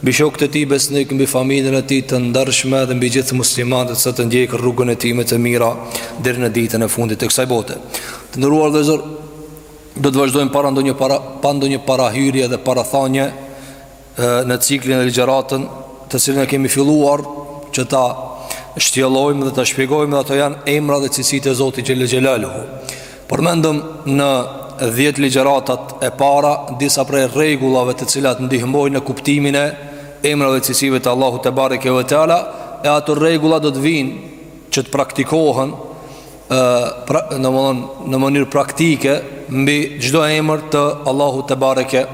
Mbi shokët e tij besnikë, mbi familjen e tij të ndershme dhe mbi gjithë muslimanët sa të ndjekin rrugën e tij me të mira deri në ditën e fundit të kësaj bote. Të nderuar vëllezër, do të vazhdojmë para ndonjë para pa ndonjë parahyrje dhe parathënie në ciklin e ligjëratave, të cilën e kemi filluar që ta shtjellojmë dhe ta shpjegojmë dhe ato janë emra dhe cilësitë e Zotit xhele xhelaluhu. Përmendëm në 10 ligjëratat e para disa prej rregullave të cilat ndihmojnë në kuptimin e emrave dhe cilësive të Allahut tebareke ve teala e ato rregulla do të vijnë që të praktikohen domethënë në mënyrë praktike mbi çdo emër të Allahut tebareke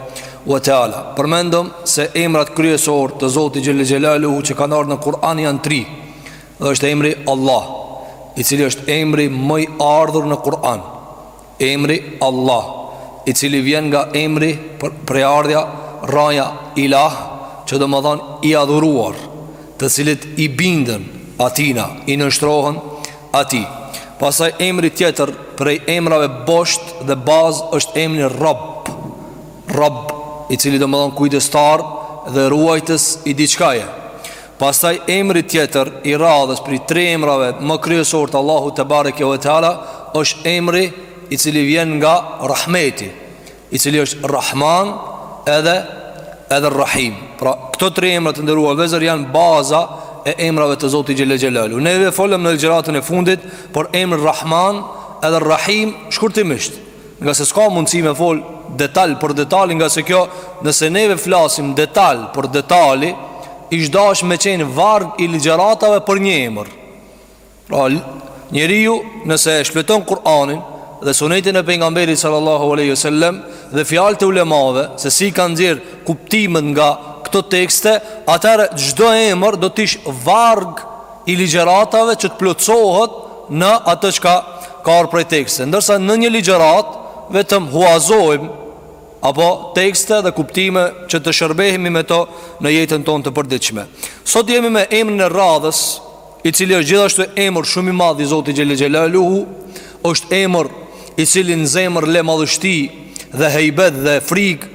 ve teala. Përmendëm se emrat kryesorë të Zotit xhele xhelaluhu që kanë ardhur në Kur'an janë 3. Është emri Allah, i cili është emri më i ardhur në Kur'an. Emri Allah, i cili vjen nga emri prejardhja rraja ilah, që domethënë i adhuruar, të cilit i binden atijna, i nënshtrohen atij. Pastaj emri tjetër prej emrave bosht dhe bazë është emri Rab. Rab, i cili domethënë kujdestar dhe ruajtës i diçkaje. Pastaj emri tjetër i radhës prej tre emrave më kryesorë të Allahut tebareke ve teala është emri i cili vjen nga Rahmeti, i cili është Rahman edhe edhe Rahim. Pra këto tre emra të nderuar vëllezër janë baza e emrave të Zotit xhele xhelaluhu. Neve folëm në ligjëratën e fundit, për emrin Rahman edhe Rahim shkurtimisht Ngase s'ka mundësi me fol detal për detali ngase kjo nëse neve flasim detal për detali ish dasht me qenë varg i ligjëratave për një emër pra njeriu nëse e shfleton Kur'anin dhe sunetin e pejgamberit sallallahu alejhi ve sallem dhe fjalët e ulemave se si kanë nxjerrë kuptimet nga këto tekste atëherë çdo emër do t'ish varg i ligjëratave që të plotësohet në atë çka ka ardhur prej tekste. Ndërsa në një ligjëratë vetëm huazojmë apo tekste dhe kuptime që të shërbehemi me to në jetën tonë të përditshme. Sot jemi me emrin e radhës, i cili është gjithashtu emër shumë i madh i Zotit Xhele Xhelaluhu, është emër i cili në zemër le madhështi dhe hejbet dhe frikë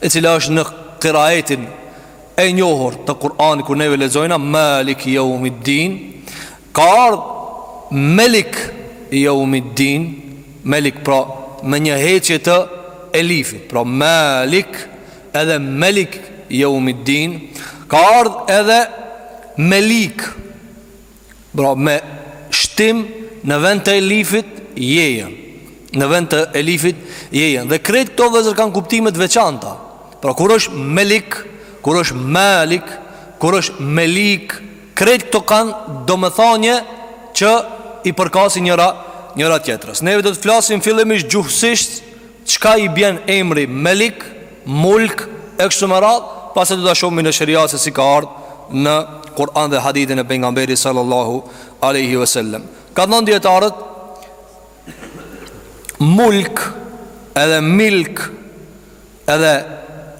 e cila është në kiraetin e njohur të Kur'anit kur neve lexojna Malik Yawmiddin ka ardh Melik Yawmiddin Melik pra me një heqje të elifit pra Malik edhe Melik Yawmiddin ka ardh edhe Melik Pra me shtim në vend të elifit jejen Në vend të elifit jejen Dhe krejt këto vëllezër kanë kuptime të veçanta Pra kur është melik, kur është malik, kur është melik Krejt këto kanë domethënie që i përkasin njëra, njëra tjetrës Neve do të flasim fillimisht gjuhësisht Çka i bjen emri Melik, Mulk e kështu me radhë, pasi do ta shohim në Sheriat se si ka ardh në Kur'an dhe Hadithin e Pejgamberit sallallahu alaihi wasallam. Kanë thënë dijetarët Mulk edhe Milk edhe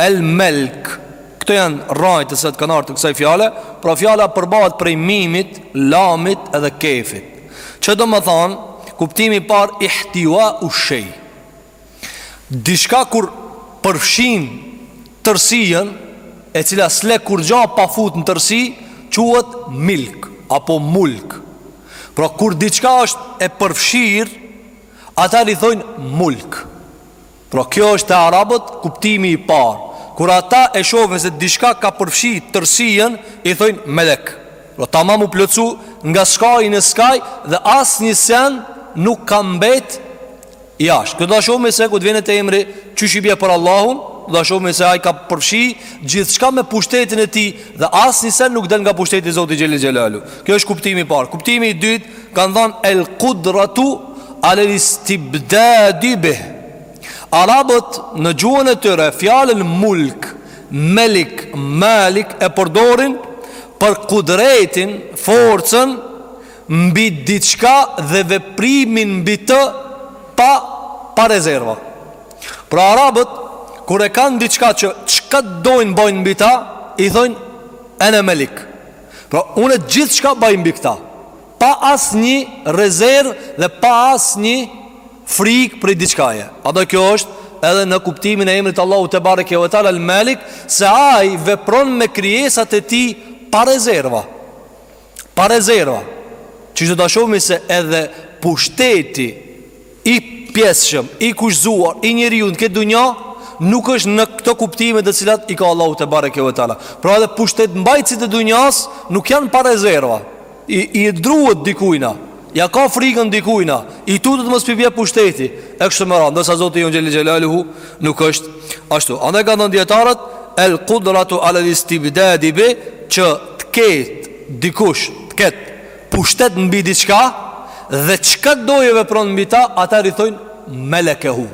El Melk Këto janë rrajtë të cilat kanë ardh të kësaj fjale Pra fjala përbahet prej mimit, lamit edhe kefit Që domethanë, kuptimi i parë ihtiwa u shej Diçka kur përfshin tërësien, e cila s'le kurgja pa fut në tërësi, quhet milk apo mulk. Pra kur diçka është e përfshirë, atëherë i thojnë mulk. Pra kjo është te arabët kuptimi i parë. Kur ata e shohin se diçka ka përfshi tërësien, i thojnë melek. Pra tamam u plotsu nga skaj në skaj dhe asnjë sen nuk ka mbet jashtë. Këtë do ta shohim se kur të vijmë te emri çysh i bie për Allahun, do ta shohim se ai ka përfshi gjithçka me pushtetin e tij dhe asnjë sen nuk del nga pushteti i Zotit xhel-le xhelaluhu. Kjo është kuptimi i parë. Kuptimi i dytë kanë thënë el qudratu alal istibdadi bih. Arabët në gjuhën e tyre fjalën mulk, melik, malik e përdorin për kudretin, forcën mbi diçka dhe veprimin mbi të pa pa rezerva. Pra arabët kur e kanë diçka që çka dojnë bajnë mbi ta, i thojnë ene melik. Pra unë gjithçka baj mbi këta, pa asnjë rezervë dhe pa asnjë frikë prej diçkaje. Andaj kjo është edhe në kuptimin e emrit Allahu tebareke ve teala el-Melik, se ai vepron me krijesat e tij pa rezerva. Pa rezerva. Që do ta shohim se edhe pushteti i pjesshëm, i kushzuar, i njeriut në këtë dunja nuk është në këto kuptime të cilat i ka Allahu tebareke ve teala. Pra edhe pushtetmbajtësit e dunjas nuk janë pa rezerva. I i druhet dikujna, ia ka frikën dikujna, i tutet mos po i bje pushteti, e kështu me radhë, ndërsa Zoti jonë xhel-le xhelaluhu nuk është ashtu. Andaj kanë thënë dijetarët el qudratu alal istibdadi bih që të ketë dikush të ketë pushtet mbi diçka dhe çka do e vepron mbi ta, atëherë i thojnë melekehu.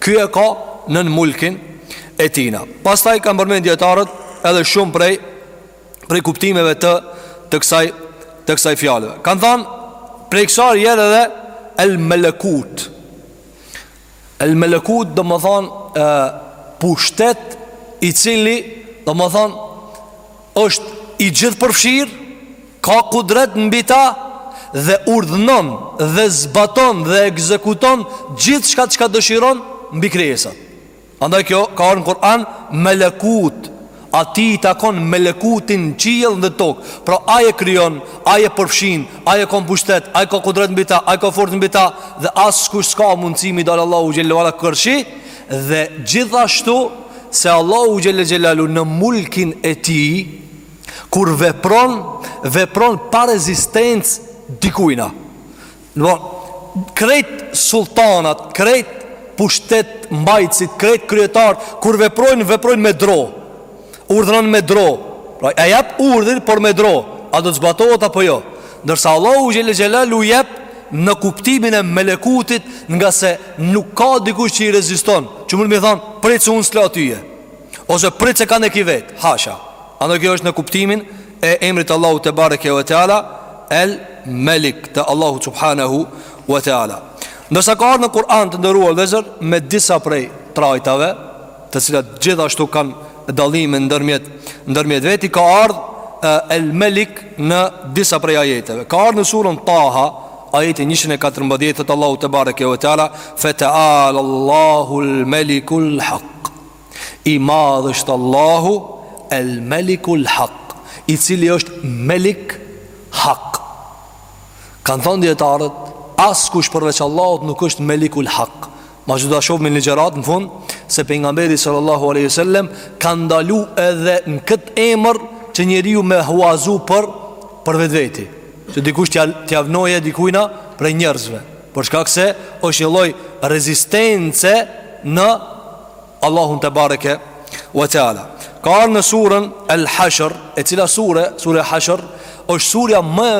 Ky e ka nën mulkin e tijna. Pastaj kanë përmend dijetarët edhe shumë prej prej kuptimeve të të kësaj të kësaj fjalëve. Kan thënë prej kësaj janë edhe el melekut. El melekut domethanë pushtet i cili domethanë është i gjithëpërfshirë, ka kudret mbi ta dhe urdhëron dhe zbaton dhe ekzekuton gjithçka çka dëshiron mbi krijesat. Andaj kjo ka ardh në Kur'an melekut, atij i takon melekuti në qiell dhe në tokë. Pra ai e krijon, ai e përfshin, ai e ka në pushtet, ai ka kudret mbi ta, ai ka forcë mbi ta dhe askush s'ka mundësi mi dalë Allahut xhele ve ala karshi dhe gjithashtu se Allahu xhele xhelaluhu në mulkin e tij kur vepron, vepron pa rezistencë të dikujna. Krejt sultanat, krejt pushtetmbajtësit, krejt kryetarët, kur veprojnë, veprojnë me dro. Urdhëron me dro. Pra, e jep urdhrin, por me dro. A do të zbatohet apo jo? Ndërsa Allahu xhele xhelaluhu jep në kuptimin e melekutit ngase nuk ka dikush që i reziston. Që mund me thanë, prit se unë s'të la tyje. Ose prit se kam hekë vetë, hasha. Andaj kjo është në kuptimin e emrit të Allahut tebareke ve teala el Melik të Allahut subhanahu ve teala. Ndërsa ka ardh në Kur'an të nderuar vëllezër me disa prej trajtave, të cilat gjithashtu kanë dallime ndërmjet ndërmjet veti ka ardh el Melik në disa prej ajeteve. Ka ardh në surën Taha ajeti 114 thotë Allahu tebareke ve teala fe teala Allahu el Melikul Hak. I madh është Allahu El Melikul Hak I cili është Melik Hak Kanë thanë dijetarët Askush përveç Allahut nuk është Melikul Hak Masi do ta shofmi në gjërat në fund Se pejgamberi sallallahu alejhi ve sellem Ka ndalu edhe në këtë emër Që njeriu me huazu për Për vetveti Se dikush t'ja, t'ja vnoje dikujna Prej njerëzve Për shkak se është një lloj rezistence Në Allahun tebareke ve teala. Ka ardh në surën El Hashr, e cila sure, sure Hashr, është surja më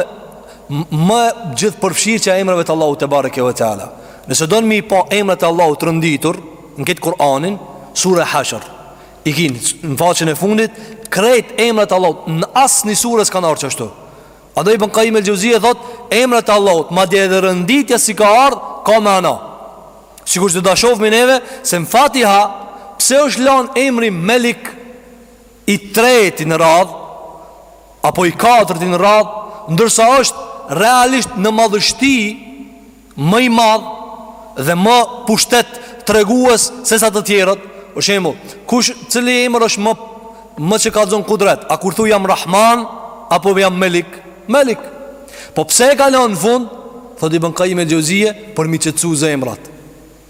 më gjithëpërfshirëse e emrave të Allahut tebareke ve teala. Nëse don mi pa emrat e Allahut të renditur në këtë Kur'anin, sure Hashr. I ki në faqen e fundit krejt emrat e Allahut në asnjë sure s'kanë ardh ashtu. Andaj Ibn Kajim el-Xheuzije thotë, emrat e Allahut, madje edhe renditja si ka ardh, ka mana. Sikur se do ta shofmi neve se në Fatiha pse është lan emri Melik i treti në radhë apo i katërti në radhë, ndërsa është realisht në madhështi më i madh dhe më pushtet tregues se sa të tjerët? Për shembull, kush cili emër është më më që kallzon kudret? A kur thu jam Rahman apo jam Melik? Melik. Po pse e ka lënë në fund? Thotë Ibn Kajjim el-Xheuzije për mi qetësu zemrat.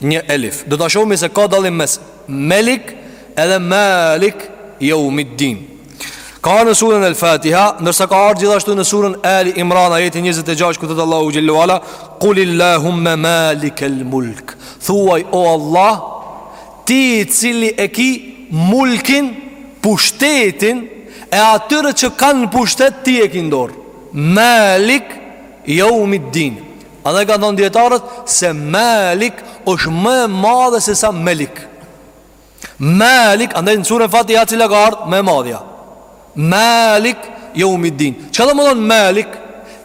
Një elif. Do ta shohim se ka dallim mes Melik edhe Malik Yawmiddin. Ka ardhur në surën El Fatiha, ndërsa ka ardhur gjithashtu në surën Ali Imran ajeti 26 ku thot Allahu xhallahu ala kulillahumma malikal mulk. Thuaj o Allah, ti i cili e ki mulkin, pushtetin e atyre që kanë pushtet ti e ki n'dor. Malik Yawmiddin. Andaj kanë thonë dijetarët se Malik është më e madhe se sa Melik. Malik, andaj në surën Fatiha cila ka ardhë më e madhja. Malik, Yawmiddin. Çka do me thonë Malik,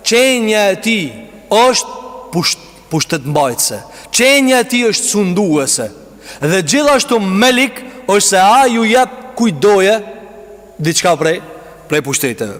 qenia e tij është pusht, pushtet mbajtëse. Qenia e tij është sunduese. Dhe gjithashtu Melik është se ai i jep kujt doje diçka prej, prej pushteteve.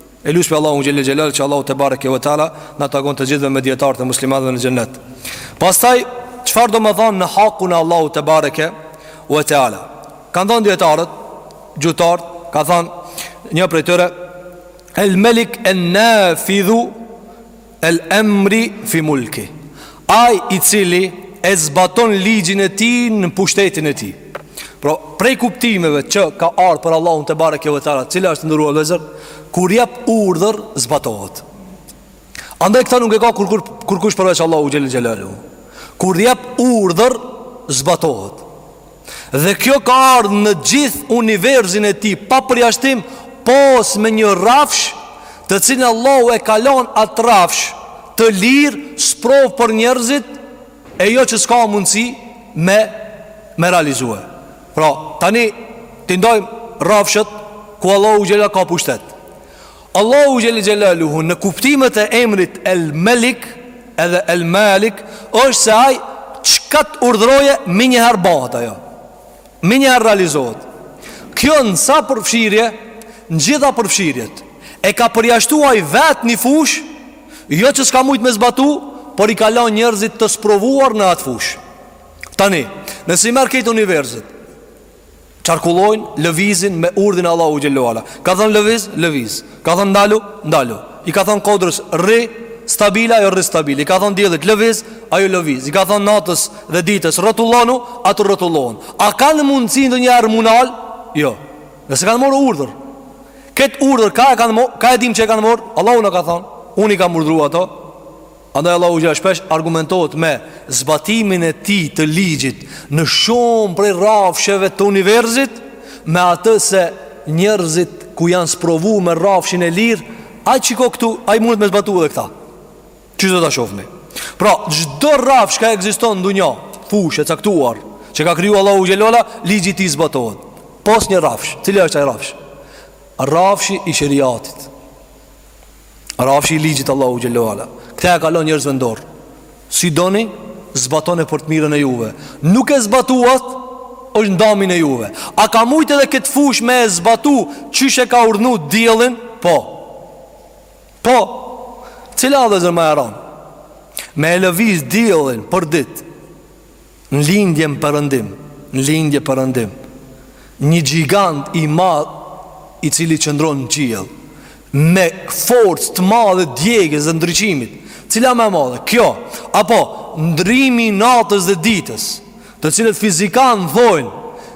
E lusim Allahun xhelle xhelal që Allahu te bareke ve teala të na takon të gjithëve me dijetarët e muslimanëve në xhennet. Pastaj çfarë domethënë në hakun e Allahu te bareke ve teala? Kan thon dijetarët, gjuhëtarët, ka thon një prej tyre El Melik en Nafidhu El emri fi mulki, ai i cili e zbaton ligjin e tij në pushtetin e tij. Pra, prej kuptimeve që ka ardhur për Allahun te bareke ve teala, cila është nderuar vëllezër, kur jep urdhër zbatohet. Andaj këta nuk e ka kur kur kurkush përveç Allahu xhel xhelalu. Kur jep urdhër zbatohet. Dhe kjo ka ardhë në gjithë universin e tij Pa përjashtim pos me një rrafsh Të cilin Allahu e ka lon atë rrafsh Të lirë sprovë për njerëzit E jo që s'ka mundësi me, me realizue Pra tani t'i ndajmë rrafshet Ku Allahu xhela ka pushtet Allahu xhel xhelaluhu në kuptimet e emrit El Melik edhe El Malik është se ai çka të urdhëroje menjëherë bëhet ajo. Menjëherë realizohet. Kjo në sa përfshirje, në gjitha përfshirjet. E ka përjashtuar veç një fushë, jo që s'ka mujt me zbatu, por i ka lënë njerëzit të sprovuar në atë fushë. Tani, nëse i merr këta të universit, Qarkullojnë, lëvizin me urdhrin e Allahu xhallahu ala. Ka thënë lëviz, lëviz. Ka thënë ndalu, ndalu. I ka thënë kodrës rri, stabile ajo rri stabile. I ka thënë diellit lëviz, ajo lëviz. I ka thënë natës dhe ditës rrotullonu, ato rrotullohen. A kanë mundësi ndonjëherë m'u nal? Jo. Nëse kanë marrë urdhër. Kët urdhër ka e kanë marrë, ka e dim që e kanë marrë. Allahu na ka thënë, unë i kam urdhëruar ato. Andaj Allahu xhel shpesh argumentohet me zbatimin e tij të ligjit në shumë prej rrafsheve të universit me atë se njerëzit ku janë sprovu me rrafshin e lirë a qiko këtu, a mundet me zbatu edhe këta ki do ta shofni pra, çdo rrafsh çka ekziston në dunja fushë e caktuar që ka kriju Allahu xhel ula ligji i tij zbatohet pos një rrafsh, cili është ai rrafsh rrafshi i sheriatit Rrafshi i ligjit Allahu xhel ula. Këtë e ka lon njerëzve në dorë. Si doni, zbatone për të mirën e juve. Nuk e zbatuat, është n'damin e juve. A ka mujtë edhe këtë fushë me e zbatu qysh e ka urdhnu diellin? Po. Po. Cila a vëlezër ma e ranë? Me e lëviz diellin për ditë. Në lindje në perëndim Në lindje n'perëndim Një gjigant i madh I cili qëndron në qiell Me forcë të madhe djegies dhe ndriçimit Cila ma e madhe Kjo Apo ndrrimi i natës dhe ditës Të cilat fizikanët thojnë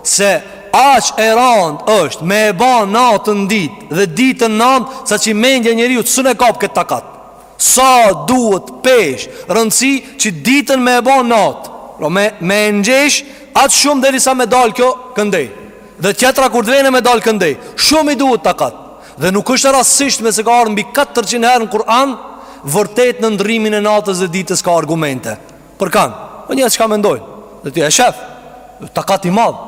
Se aq e randë është Me e ba natën ditë Dhe ditën natë Saqë mendja e njeriut s'un e kap këtë takat Sa duhet peshë, rëndësi që ditën me e bo natë Po me, me e ngjesh aq shumë derisa me dalë kjo këndej Dhe tjetra kur të vjen me dalë këndej Shumë i duhet takat Dhe nuk është rastësisht se ka ardhë mbi 400 herë në Kur'an Vërtet në ndrrimin e natës dhe ditës ka argumente Për kanë, për njerëz çka mendojnë Dhe ti e shef, takat i madh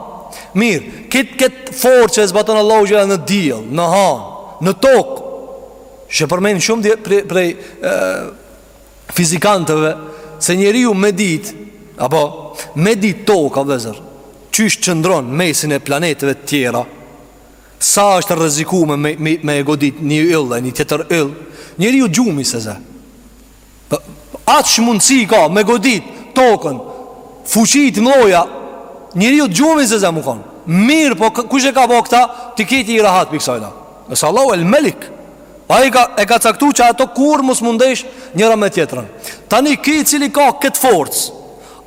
Mirë, këtë këtë forcë që e zbaton Allahu xhel në diell, në hanë, në tokë E përmenin shumë dhe prej, prej e, fizikantëve Se njeriu me dit Apo me dit toka vëlezër Qysh qëndron n'mesin e planeteve tjera Sa është rrezikume, me, me e godit një yll një tjetër yll Njeriun gjumi s'e zë Aq mundësi ka me godit tokën Fuqit mloja Njeriun gjumi s'e ze me kon Mirëpo kush e ka bo këta Ti këtu i rahat prej kësajna Se Allahu el melik Ai ka, e ka caktu që ato kurrë mos m'u ndesh njëra me tjetrën Tani ky i cili ka këtë forcë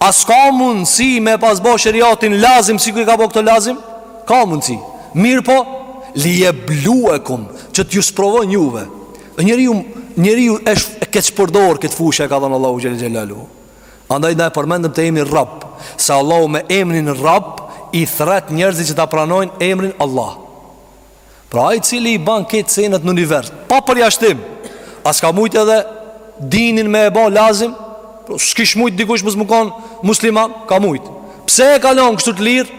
A s'ka mundësi me pas bo sheriatin lazim Sikur i ka bo këto lazim Ka mundësi Mirëpo Li jebluekum Që t'ju sprovon juve Njeriu njeriu e keqpërdor këtë fushë që ka dhënë Allahu xhel xhelalu. Andaj na e përmendëm te emri Rabb, se Allahu me emrin Rabb i thret njerëzit që ta pranojnë emrin Allah. Pra ai i cili i bën këto senet në univers, pa përjashtim, a s'ka mujt edhe dinin me e bë lazim, po, s'kish mujt dikush mos me kon musliman, ka mujt. Pse e ka lënë kështu të lirë?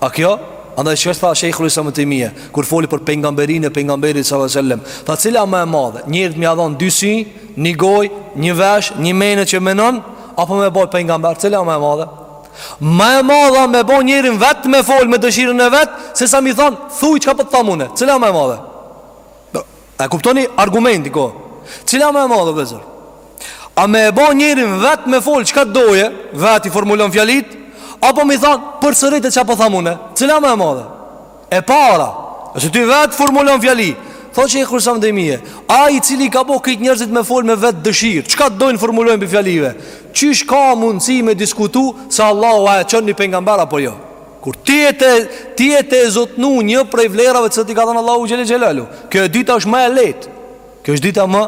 A kjo? Andaj çka tha Sheikhul Islam ibn Taymija kur foli për pejgamberinë e pejgamberit sallallahu alajhi wasallam, tha cila ma e madhe, njerit me ia dhon dy sy, një gojë, një vesh, një menë që menon, apo me bo pejgamber, cila ma e madhe? Ma e madhe me bo njerin vetë me fol me dëshirën e vet, sesa me i thon, thuj çka po të tham unë, cila ma e madhe? E kuptoni argumentin ko? Cila ma e madhe vllezër? A me e bo njerin vet me fol çka të doje, vet i formulon fjalit, apo me i thon përsërite çka po tham unë? Cila ma e madhe? E para, nëse ti vet formulon fjali, thot Sheikhul Islam ibn Taymija, ai i cili i ka bo kejt njerëzit me fol me vet dëshirë, çka të dojn formulojnë prej fjalive? Qysh ka mundësi me diskutu se Allahu a e çon ni pejgamber apo jo? Kur ti je tu, ti je tu e zotnu një prej vlerave që t'i ka dhënë Allahu xhel xhelalu. Kjo e dyta është më e lehtë. Kjo është e dyta më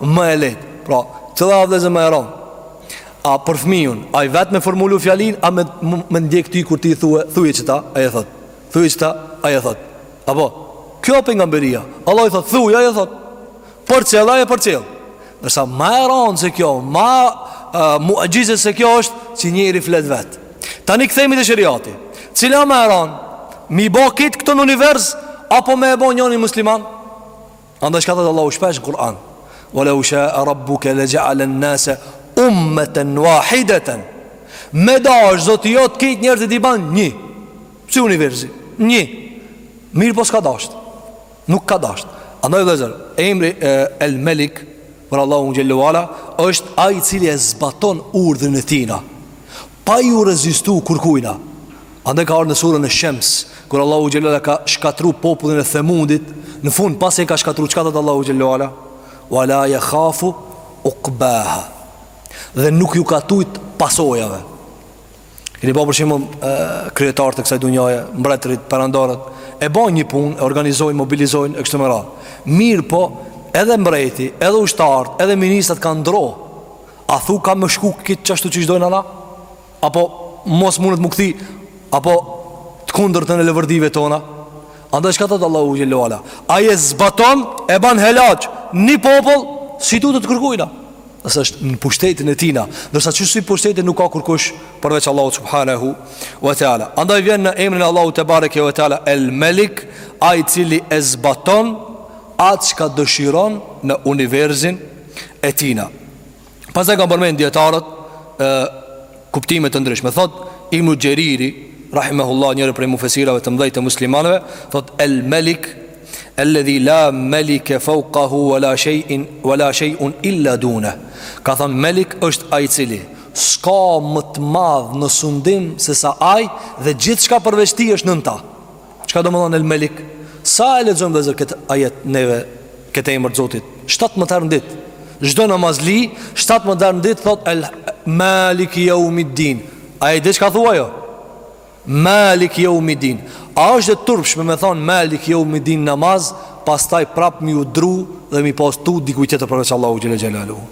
më e lehtë. Pra, cila është vllezër ma e ran? A për fëmijën, ai vetë me formulu fjalin, a me, me ndjek ty kur ti i thue, thuje qita, ai e thot. Thuje qita, ai e thot. Apo kjo pejgamberia. Allah i thot, thuje, ai e thot. Përcjelle, ai e përcjell. Ndërsa ma e ran se kjo, ma muxhize se kjo është qi njeri flet vet. Tani kthehemi te sheriati. Cila ma e ran? Me bo kejt këtë univers apo me e bo njonin musliman? Andaj çka thot Allahu shpesh në Kur'an Wa leu shae rabbuke le xhealen-nase ummeten wahideten Me dasht Zoti jot kejt njerëzit i ban një Si universi Një Mirëpo s'ka dashtë Nuk ka dashtë. Andaj vëllezër, emri e El Melik për Allahun xhelle wa ala është ai i cili e zbaton urdhrin e tina, pa iu rezistu kurkujna. Andaj ka ardhur në surën e Shems, kur Allahu xhelle wa ala ka shkatru popullin e Themudit, në fund pasi e ka shkatru çka thot Allahu xhelle wa ala? Wala yakhafu uqbaha. Dhe nuk ju ka tujt pasojave. Keni pa për shembull kryetarët e kësaj dunjaje, mbretërit, perandorët, e ban një punë, e organizojnë, mobilizojnë e kështu me radhë. Mirëpo, edhe mbreti, edhe ushtarët, edhe ministrat kanë dro. A thu ka me shku kejt qashtu qysh dojnë ata? Apo mos mundet me u kthy? Apo të kundërtën e leverdive tona? Andaj çka thot Allahu xhelle wa ala? Ai e zbaton, e ban helaq një popull, s'i tutet kurkujna. Nëse është në pushtetin e tina Ndërsa qësi pushtetin nuk ka kurkush Përveç Allahu subhanahu wa ta'ala Andaj vjen në emrin e Allahut tebareke wa ta'ala El Melik Ai i cili e zbaton Atë çka dëshiron në universin e tina Pastaj kanë përmen dijetarët e, kuptime të ndryshme Thot Ibnu Xheriri Rahimehullah njëri prej mufesirave të mdhej te muslimanve Thot El Melik Alladhi la malika fawqahu wa la shay'in wa la shay'un illa dunah. Ka thonë Malik është ai i cili s'ka më të madh në sundim se sa ai dhe gjithçka përveç tij është nën ta. Çka domethonë El Malik? Sa e lexojmë vllezër këtë ajet neve këtë emër të Zotit? 17 herë në ditë. Çdo namazli 17 herë në ditë thotë El Maliki yawmiddin. A e di çka thu a jo? Malik Jeumiddin A është e turpshme me thonë Malik Jeumiddin në namaz Pastaj prap m'iu dru dhe m'i pas tutë dikujt tjetër përveç Allahut xhel-le xhelaluhu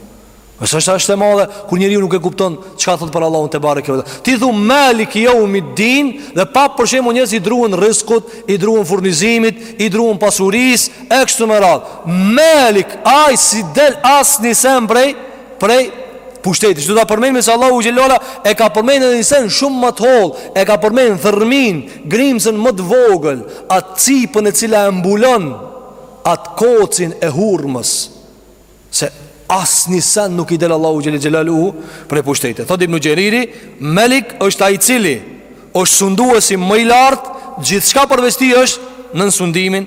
Më së është e madhe Kur njeriu nuk e kupton çka thotë për Allahun tebareke ve teala Ti thu Malik Jeumiddin Dhe prap për shembull njerëz i druhen rrizkut I druhen furnizimit I druhen pasurisë e kështu me radhë Malik ai s'i del asnjë send prej prej pushtetit. Siç do ta përmendim se Allahu xhel-le ve ala e ka përmendur edhe një send shumë më të hollë, e ka përmendur thërrminë, grimzën më të vogël, atë cipën e cila e mbulon atë kocin e hurmës. Se asnjë send nuk i del Allahut xhel-le xhelaluhu prej pushtetit. Thotë Ibn Xheriri, Melik është ai cili, është sunduesi më i lartë, gjithçka përveç tij është nën sundimin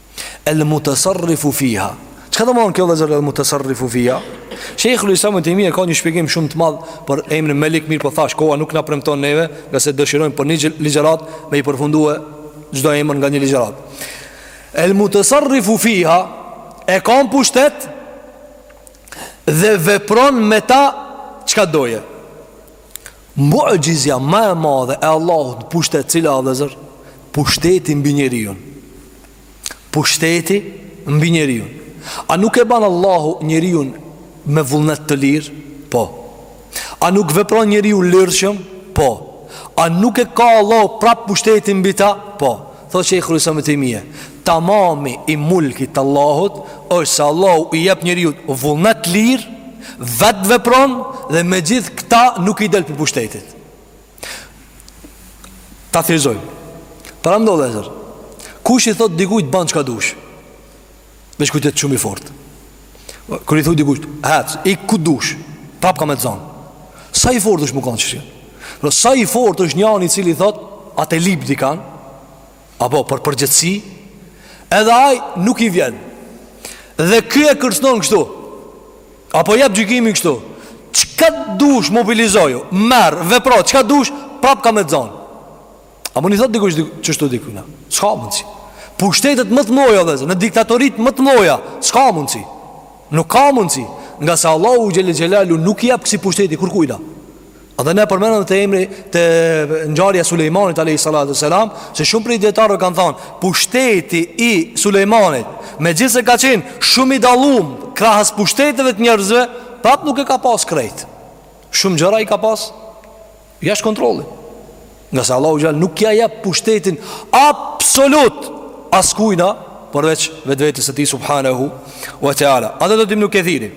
El mutasarrifu fiha. Çka domethonë kjo vllezër el mutasarrifu fiha? Shejhul Islam Ibn Tejmije e ka një shpjegim shumë të madh për emrin Melik, mirëpo thash koha nuk na premton neve, ngase dëshirojmë për një ligjëratë me i përfundue çdo emër nga një ligjëratë. El mutasarrifu fiha e ka në pushtet dhe vepron me ta çka dojë. Mu'gjizja më e madhe e Allahut në pushtet cila a vëllezër, pushteti mbi njeriun. Pushteti mbi njeriun. A nuk e ban Allahu njeriun me vullnet të lirë? Po. A nuk vepron njeriu lirshëm? Po. A nuk e ka Allahu prap pushtetin mbi ta? Po. Thotë Shejhul Islam Ibn Taymija, tamami i mulkit të Allahut është se Allahu i jep njeriut vullnet të lirë, vetë vepron dhe me gjithë këta nuk i del prej pushtetit. Ta thjeshtëzojmë Paramendo vllezër Kush i thotë dikujt ban çka dush Veç kur t'jetë shumë i fortë Kur i thu dikujt Hec, ik ku dush Prap kam me të zan Sa i fortë është me kanë çështje Pra, sa i fortë është njani i cili thotë atë lyp dikan Apo për përgjegjësi Edhe ai nuk i vjen Dhe ky e kërcnon kështu Apo jep gjykimin kështu Çka dush mobilizoju Merr, vepro, çka dush Prap kam me të zan A mo ni thot dikush qështu dikujna S'ka mundësi Pushtetet më të mdhaja vllezër Në diktatorit më të mdhaja S'ka mundësi Nuk ka mundësi Ngase Allahu xhele xhelaluhu Nuk i jap kësi pushteti kurkujna Edhe ne përmendëm te emri Te ngjarja e Sulejmanit a.s. Se shumë prej dijetarëve kanë thanë Pushteti i Sulejmanit Megjithëse ka qenë Shumë i dallum Krahas pushteteve të njerëzve Prap nuk e ka pas krejt Shumë gjëra i ka pas Jashtë kontrollit. Ngase Allahu xhel nuk ja jap pushtetin absolut askujna përveç vetvetes së tij subhanahu wa ta'ala. Edhe thot Ibnu Kethiri.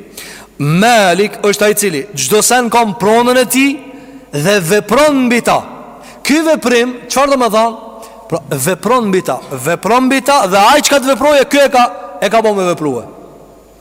Melik është ai i cili, çdo sen ka n'pronën e tij dhe vepron mbi ta. Ky veprim, çfarë domethanë? Pra, vepron mbi ta, vepron mbi ta dhe ai çka të veprojë, kjo e ka, e ka bo me veprue.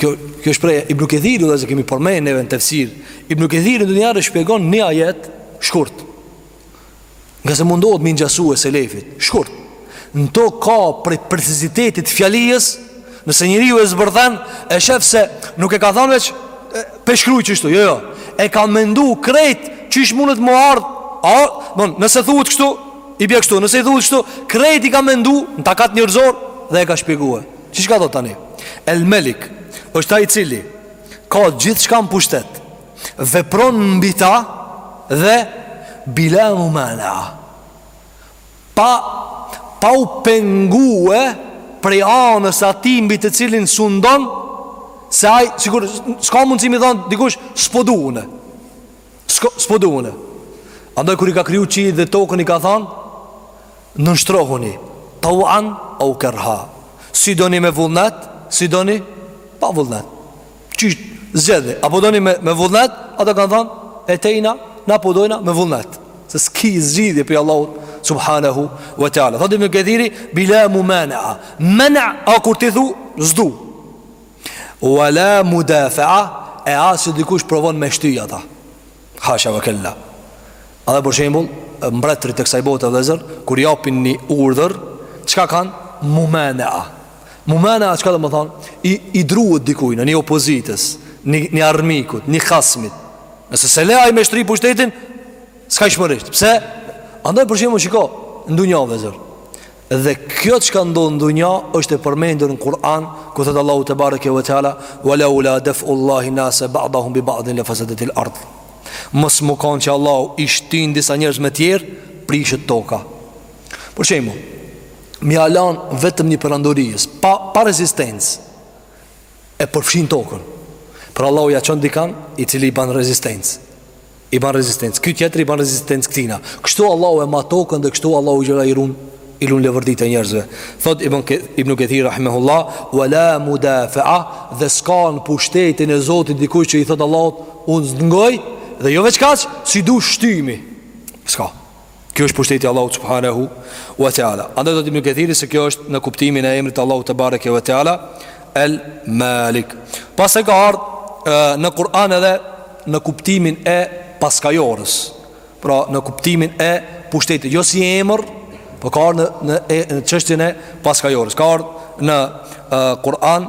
Kjo, kjo është prej Ibn Këthiri vllezër kemi përmen neve në tefsir Ibn Këthiri ndonjëherë shpjegon një ajet shkurt Ngase mundohet me i ngjasu selefit Shkurt Në to ka prej precizitetit t'fjalisë Nëse njeriu e zbërthen E shef se nuk e ka thanë veç Pe shkruj qështu, jo jo E ka mendu krejt Qysh mundet me ardhë A, bon, nëse thuhet kështu, i bje kështu, nëse i thuhet kështu, krejt i ka mendu në takat njerëzor dhe e ka shpjegue. Qysh ka thot tani? El Melik është ai i cili ka gjithçka në pushtet. Vepron mbi ta dhe bila mumanea. Pa pa u pengue prej anës atij mbi të cilin sundon se ai sikur s'ka mundësi me i thanë dikush s'po du unë. S'po du une. Andaj kur i ka kriju qiejt dhe tokën i ka than, nënshtrohuni, tau'an, au kerha. Si doni me vullnet, si doni, pa vullnet. Qysh, zgjedhni, a po doni me, me vullnet, ata kanë than, etejna, na po dojna me vullnet. Se s'ki zgjidhje prej Allahut, subhanahu wa ta'ala. Thot Ibn Këthiri, bila mumanea, mena, a kur ti thu, s'du. Wala mudafa'a e as që dikush provon me shty ata. Hasha wa kella. Edhe për shembull, mbretërit e kësaj bote vëllazër, kur japin një urdhër, çka kanë? Mumana'a. Mumana'a çka domethanë? I i druhet dikujna, një opozitës, një armikut, një hasmit. Nëse s'e le ai me shtri pushtetin, s'ka shmërisht. Pse? Andaj për shembull, shiko, n'dunja vëllazër. Dhe kjo çka ndodh n'dunja është e përmendur në Kur'an Ku thotë Allahu tebareke ve teala Wa laula def'u Allahi nase ba'da hum bi ba'din le fesedetil ardh Mos me kanë që Allahu i shtin disa njerëz me tjerë Prishet toka Për shembull Me ia lan vetëm një perandorijes Pa, pa rezistencë e përfshin tokën. Pra Allahu e çon dikan i cili i ban rezistencë. I ban rezistencë. Ky tjetri i ban rezistencë këtina. Kështu Allahu e ma tokën dhe kështu Allahu xhel i run i run leverditë e njerëzve. Thot Ibn, Ke, Ibn Kethir, Rahimehullah, wa la mudafa'a dhe s'ka në pushtetin e Zotit dikush që i thot Allahut, unë s'ngoj dhe jo veç kaq, si du shtymi. S'ka. Kjo është pushteti i Allahut subhanahu wa taala. Andaj thot Ibn Kethiri se kjo është në kuptimin e emrit Allahut tebareke wa taala El Malik. Pastaj ka ardhë në Kur'an edhe në kuptimin e paskajorës. Pra në kuptimin e pushtetit, jo si emër, po ka ardhë në çështjen e paskajorës. Ka ardhë në Kur'an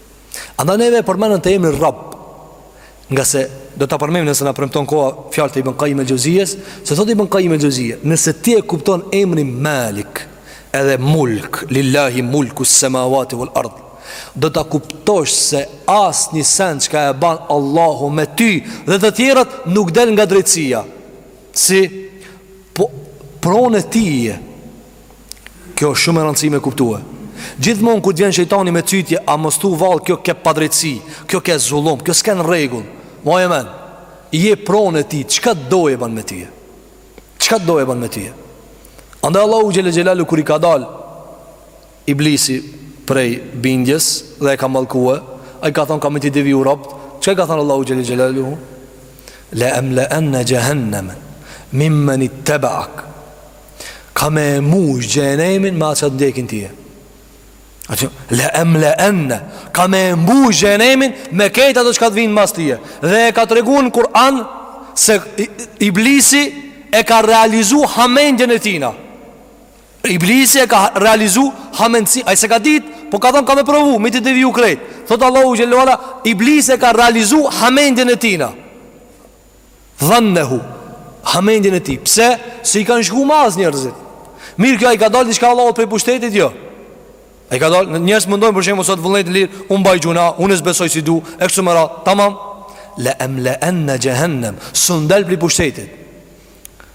Andaj neve e përmendëm te emri Rabb. Ngase do ta përmendim nëse na premton koha fjalët e Ibn Kajjim el-Xheuzijes, se thotë Ibn Kajjim el-Xheuzije, nëse ti e kupton emrin Malik, edhe Mulk, lillahi mulku semawati wal ard. Do ta kuptosh se asnjë sen çka e ban Allahu me ty dhe të tjerat nuk del nga drejtësia. Se je pronë e tij Kjo është shumë e rëndësishme me kuptu. Gjithmonë kur vjen shejtani me çytje, a mos vallë kjo ke padrejtësi, kjo ke zullum, kjo s'ke në rregull. Maje n'men. Je pronë e tij, çka të dojë e ban me ty. Çka të dojë e ban me ty. Andaj Allahu xhel-le xhelaluhu kur i ka dal Iblisi prej bindjes dhe e ka mallkuar, ai ka thon kam me t'i deviju robt, çka ka thon Allahu xhelel xhelalu? La amla an jahannam mimman ittaba'ak Kam me e mbush xhehenemin me ata që të ndjekin tye Aty, le emle enne Kam me e mbush xhehenemin me krejt ata çka t'vijnë mas teje Dhe e ka tregu në Kur'an Se iblisi e ka realizu hamendjen e tina Iblisi e ka realizu hamendjen se ai s'e ka dit, po ka thonë kam me provu, me t'i deviju krejt Thotë Allahu xhel-le ue ala, iblisi e ka realizu hamendjen e tina Dhannehu Hamendjen e tij Pse? Se i kanë shku mas njerëzit Mirë kjo a i ka dalë diçka Allahut prej pushtetit jo A i ka dalë njerëz mendojnë për shembull sot vullnetin e lirë Unë baj gjynah Unë e s'besoj si du E kështu me radhë Tamam Le emle enne xhehenneme S'un del prej pushtetit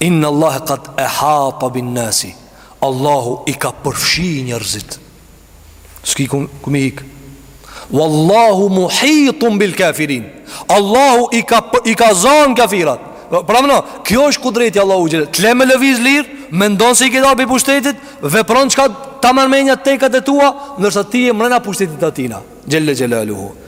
Inna Allah qad ahata bin nasi. Allahu i ka përfshi njerëzit. Ski ku me ik. Wallahu muhitun bil kafirin. Allahu i ka i ka zan kafirat. Pra domethënë kjo është kudreti i Allahut xhel. Të le me lëviz lir, mendon se i ke dalë pi pushtetit, vepron çka ta marr menja tekat e tua, ndërsa ti je mrena pushtetit të atina. Xhel-le xhelaluhu.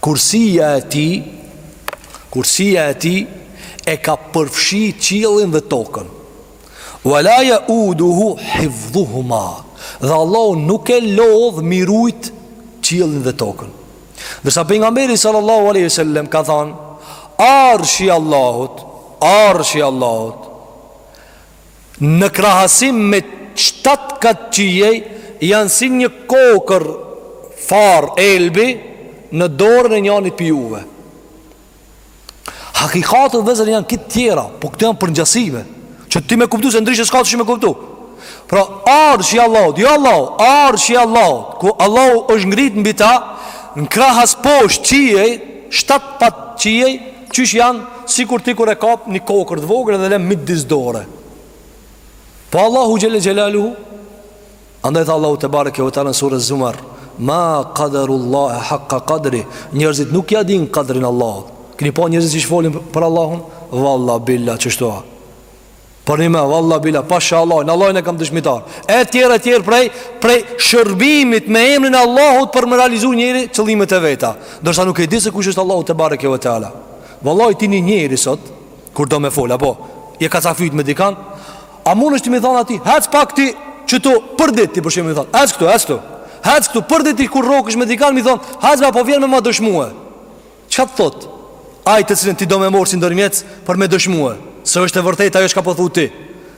Kursia e tij, kursia e tij e ka përfshi qiellin dhe tokën. Wa la yauduhu hifdhuhuma. Dhe Allahu nuk e lodh me i rujt qiellin dhe tokën. Ndërsa pejgamberi sallallahu alaihi wasallam ka thanë, Arshi i Allahut, arshi i Allahut Në krahasim me shtatë kat qiej janë si një kokërr far elbi në dorën e njanit pi juve. Hakikatet vllezër janë krejt tjera, po këto janë përngjasime që ti me kuptu se ndryshe s'ka qysh me kuptu. Pra arshi Allahut, jo Allahu, arshi Allahut, ku Allahu është ngrit mbi ta, në krahas poshtë qiej, shtatë kat qiej, Qysh janë sikur ti kur e kap një kokër të vogël dhe e le midis dore. Po Allahu xhelle xhelaluhu andaj tha Allahu tebareke ve teala në suretu Zumar, ma qadarullah haqqa qadri, njerëzit nuk ja dinë qadrin Allahut. Keni pa njerëzit qysh folin për Allahun? Valla billa qështu a. Po një me, valla billa, pasha Allahun, Allahun e kam dëshmitar E tjera, e tjera prej, prej shërbimit me emrin e Allahut për me realizu njeri qëllimet e veta Ndërsa nuk e di se kush është Allahu tebareke ve teala Vallahi ti një njeri sot, kur do me fol, apo je kacafyt me dikan A mundesh ti me i thanë atij, hec pak ti qëtu për ditë ti përsëri me i thanë Hec këtu, hec këtu, hec këtu për ditë ti kur rrokesh me dikan me i thanë Hec a po vjen me ma dëshmue Çka të thotë? Ai të cilin ti do me marrë si ndërmjetës për me dëshmue Se është e vërtetë ajo çka po thu ti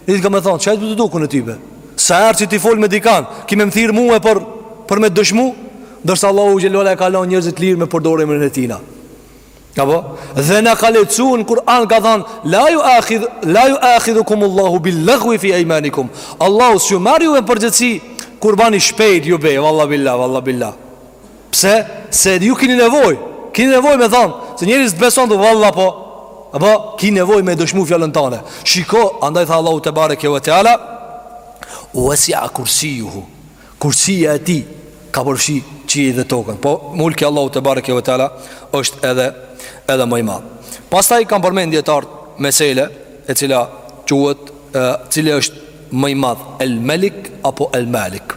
Një ditë ka me thanë, çka po të dukem unë ty be Sa herë që ti fol me dikan Ki me më thirr mue për, për me dëshmu Ndërsa Allahu xhelle ve ala i ka lanë njerzit lirë me përdorë emnin e tina Apo? Dhe na ka lehtësu në Kur'an ka thanë La juakhidhu, la juakhidhukum Allahu bil laghwi fi ejmanikum Allahu s'ju merr juve në përgjegjësi Kur bani shpejt ju be, valla billa, valla billa Pse? Se ju kini nevojë Kini nevojë me thanë Se njeri s'të beson thu valla po Apo kini nevojë me dëshmu fjalën tane Shiko, andaj tha Allahu tebareke ve teala Wasia kursijjuhu Kursia e tij Ka përfshi qiej dhe tokën Po mulki i Allahut tebareke ve teala është edhe Edhe ma i madh Pastaj kanë përmend dijetarët Mesele e cila quhet Cili është ma i madh El Melik apo El Malik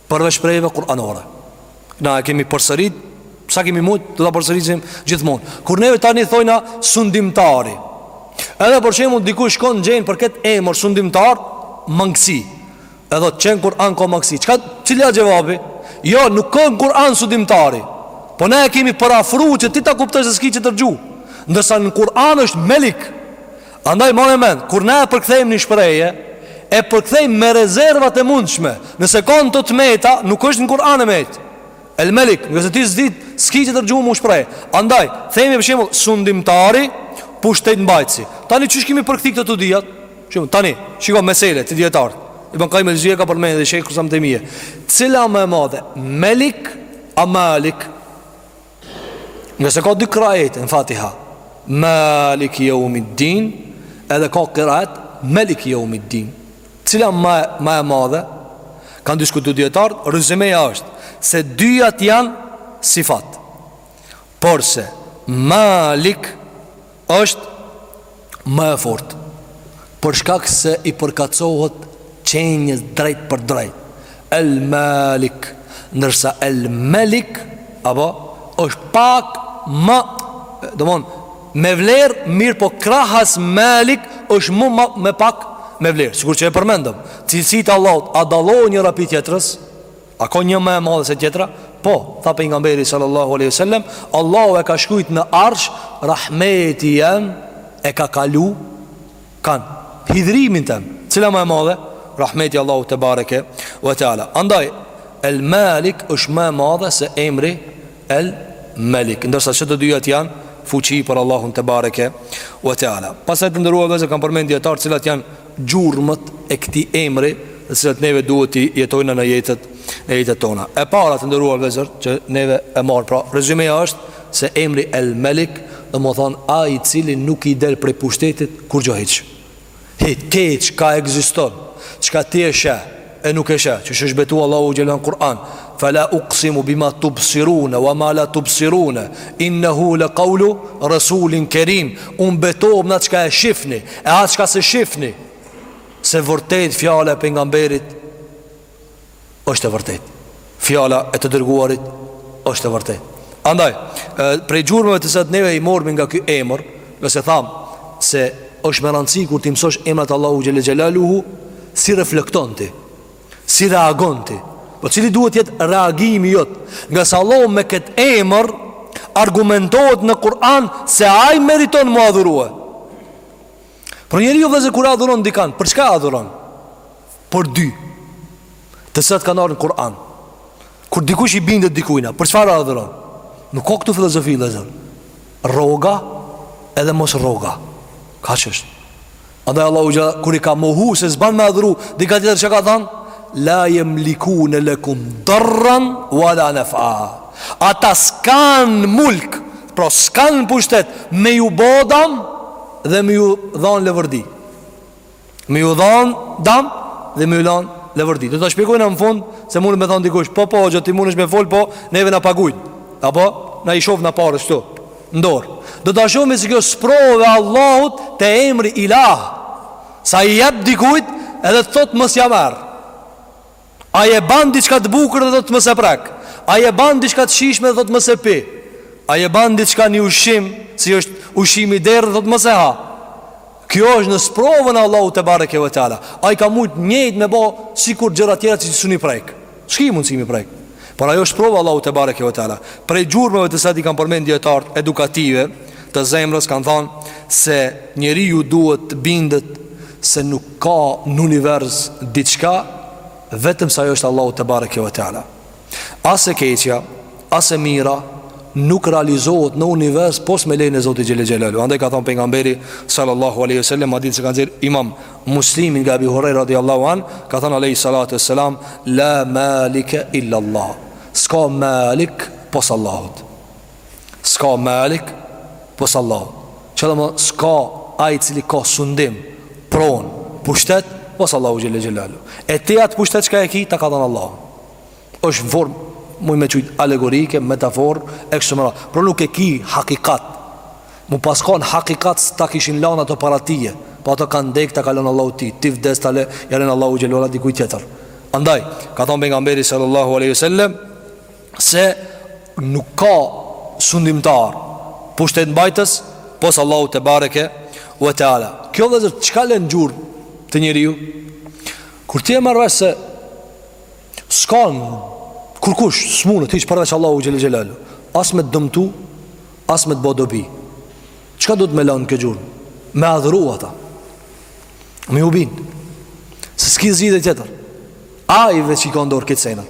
Përveç shprehjeve kuranore. Na e kemi përsërit, sa kemi mujt, do ta përsërisim gjithmonë. Kur ne tani thojna sundimtari. Edhe për shembull dikush shkon gjen për këtë emër sundimtar mangësi. Edhe thotë qe në Kuran ka mangësi Çka cili a xhevabi? Jo, nuk ka në Kuran sundimtari Po ne e kemi përafru që ti ta kuptosh se s'ki tjetër gjuhë Ndërsa në Kuran është melik Andaj mane mend, kur ne e përkthejmë një shprehje, e përkthejmë me rezervat e mundshme. Nëse ka të meta, nuk është në Kur'an e metë. El Melik, ose ti s'di, s'ki qysh tërxhum me u shpreh. Andaj, themi për shembull sundimtari, pushtetmbajtësi. Tani qysh kemi përkthy këto të dyjat? Shumë tani, shiko mesele te dijetarët. Ibn Kajjim Xhevzije ka përmendë dhe Shejhul Islam Tejmije. Cila ma e madhe, Melik a Malik? Ngase ka dy kiraete në Fatiha Maliki jeumid din Edhe ka kiraet Meliki jeumid din Cila ma, ma e madhe Kanë diskutu dijetarët Rezymeja është Se dyjat janë sifat Porse Malik është më e fort për shkak se i përkatësohet qenies drejtpërdrejt El Melik ndërsa El Melik apo është pak më domethënë me vlerë mirëpo krahas Malik është më më me pak me vler sikur që e përmendëm cilësitë e Allahut a dallohen njëra prej tjetrës A ka një më e madhe se tjetra? Po, tha pejgamberi sallallahu alaihi wasallam, Allahu e ka shkruajt në Arsh, rahmeti jem e ka kalu kan hidhrimin tem. Cila ma e madhe? Rahmeti i Allahut tebareke ve teala. Andaj El Malik është më e madhe se emri El Melik. Ndërsa që të dyjat janë fuqi për Allahun tebareke ve teala. Pastaj të nderuar vllazër kanë përmendë dijetarët cilat janë gjurmët e këtij emri të cilat neve duhet t'i jetojmë në jetët në jetët tona e para të nderuar vllazër që neve e marrim pra rezymeja është se emri el melik do me thanë ai i cili nuk i del prej pushtetit kurrgjo hiç hiç çka ekziston çka ti e sheh E nuk e sheh, qysh është betu Allahu xhel-le në Kur'an, fala uqsimu bima tubsiruna wama la tubsiruna innahu laqawlu rasulin kerim. Un betohem në çka e shifni, e as çka se shifni. Se vërtet fjala e pejgamberit është e vërtet. Fjala e të dërguarit është e vërtet Andaj, prej gjurmëve të cilat neve i mormi nga ky emër Ose thamë se është me rëndësi kur t'i mësosh emrat e Allahut Xhel-le Xhelaluhu Si reflekton ti Si reagon ti Po cili duhet të jetë reagimi jot Ngase Allahu me këtë emër Argumentohet në Kur'an Se ai meriton m'u adhurue Por njeriu o vllazër kur adhuron dikan Për çka adhuron? por dy, të cilat kanë ardhur në Kur'an. Kur dikush i bindet dikujt, për çfarë adhuron? Nuk ka këtu filozofi vëllazër. Rroga edhe mos rroga. Kaq është. Andaj Allahu gja, kur i ka mohu se s'ban me adhuru dikë tjetër, ça ka thanë, la jemlikune lekum darran wala nef'a. Ata s'kan mulk, pra s'kan pushtet, me ju bo dam dhe me ju dhanë leverdi. Me ju dhanë dam dhe me ju dhanë leverdi Do ta shpjegojmë në fund se mundet me thanë dikush Po, po, hoxhë, ti mundesh me folë, po, neve na pagujnë Apo, na i shofim paret këtu n'dorë Do ta shohmi se kjo sprovë e Allahut te emri ilah Se i jep dikujt edhe të thotë mos ja merr Ai e ban diçka të bukur dhe thotë mos e prek. Ai e ban diçka të shijshme dhe thotë mos e pi. Ai e ban diçka një ushqim, si është ushqimi i derrit dhe thotë mos e ha. Kjo është në sprovën e Allahut tebareke ve teala. Ai ka mujt njëjtë me bo sikur gjëra të tjera që s'un i prek. S'ki mundsi m'i prek. Por ajo është sprova e Allahut tebareke ve teala. Prej gjurmëve të cilat i kanë përmend dijetarët edukative të zemrës kanë thënë se njeriu duhet të bindet se nuk ka në univers diçka vetëm se ajo është e Allahu tebareke ve teala. As e keqja, as e mira nuk realizohet në univers pos me lejnë e Zotit xhel-le xhelaluhu. Andaj ka thanë Pejgamberi sallallahu aleyhi sallam, hadith që e ka nxjerrë imam Muslimi nga Ebi Hurejre radiallahu an, ka thanë aleyhi salatu sallam, la malike illa Allah, s'ka malik pos Allahut. S'ka malik pos Allahut Që domethanë s'ka ai i cili ka sundim pronë pushtet pos Allahu xhel-le xhelaluhu Edhe atë pushtet çka e ki Ta ka dhënë Allahu është në formë mujm me qujtë alegorike metaforë e kështu me radhë Pra nuk e ki Hakikat Me pas kon hakikat s'ta kishin lanë ata para teje Po ata kanë dek Ta ka lënë Allahu ty Ti vdes ta le Ja len Allahu xhel-le xhelaluhu dikujt tjetër Andaj Ka thanë Pejgamberi Sallallahu aleyhi sallam se nuk ka sundimtar pushtetmbajtës pos Allahu tebareke ve teala kjo vllezër çka len gjurmë te njeriu kur ti e merr vesh se s'ka kurkush s'munet hiç përveç Allahu xhel-le xhelaluhu as me të dëmtu as me të bo dobi çka duhet me lanë kjo gjurmë me adhuru ata me ju bind se s'ki zgjidhje tjetër ai veç i ka n'dorë krejt senet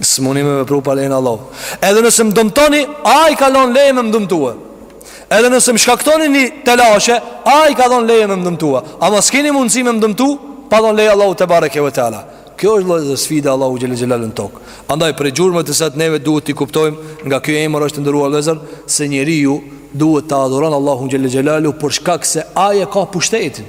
S'muni me vepru pa lejen e Allahut Edhe nëse më dëmtoni Ai ka dhanë leje me më dëmtu Edhe nëse më shkaktoni një telashe Ai ka dhanë leje me më dëmtu Ama s'kini mundësi me më dëmtu Pa dhanë leje Allahu tebareke ve teala Kjo është dhe sfida e Allahu xhel-le xhelaluhu në tokë Andaj prej gjurmëve të cilat neve duhet t'i kuptojmë Nga ky emër është, të nderuar vllezër, se njeriu duhet ta adhuron Allahu xhel-le xhelaluhu Për shkak se ai e ka pushtetin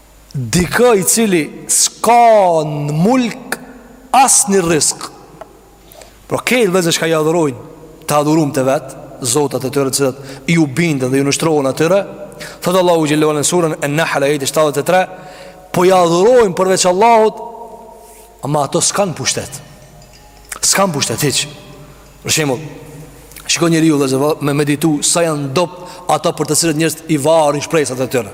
dikë i cili s'ka në mulk asnjë rizk Pra këto vëllezër çka i adhurojnë Të adhurumt e vet Zotat e tyre të cilat iu binden dhe iu nënshtrohen atyre Thotë Allahu xhele ue ala në suren En Nahl ajeti 73 Po i adhurojnë përveç Allahut Ama ato s'kanë pushtet S'kanë pushtet hiç Për shembull Shiko njeriu vëllezër me meditu Sa janë t'dobt Ata për të cilët njerëzit i varin shpresat e tyre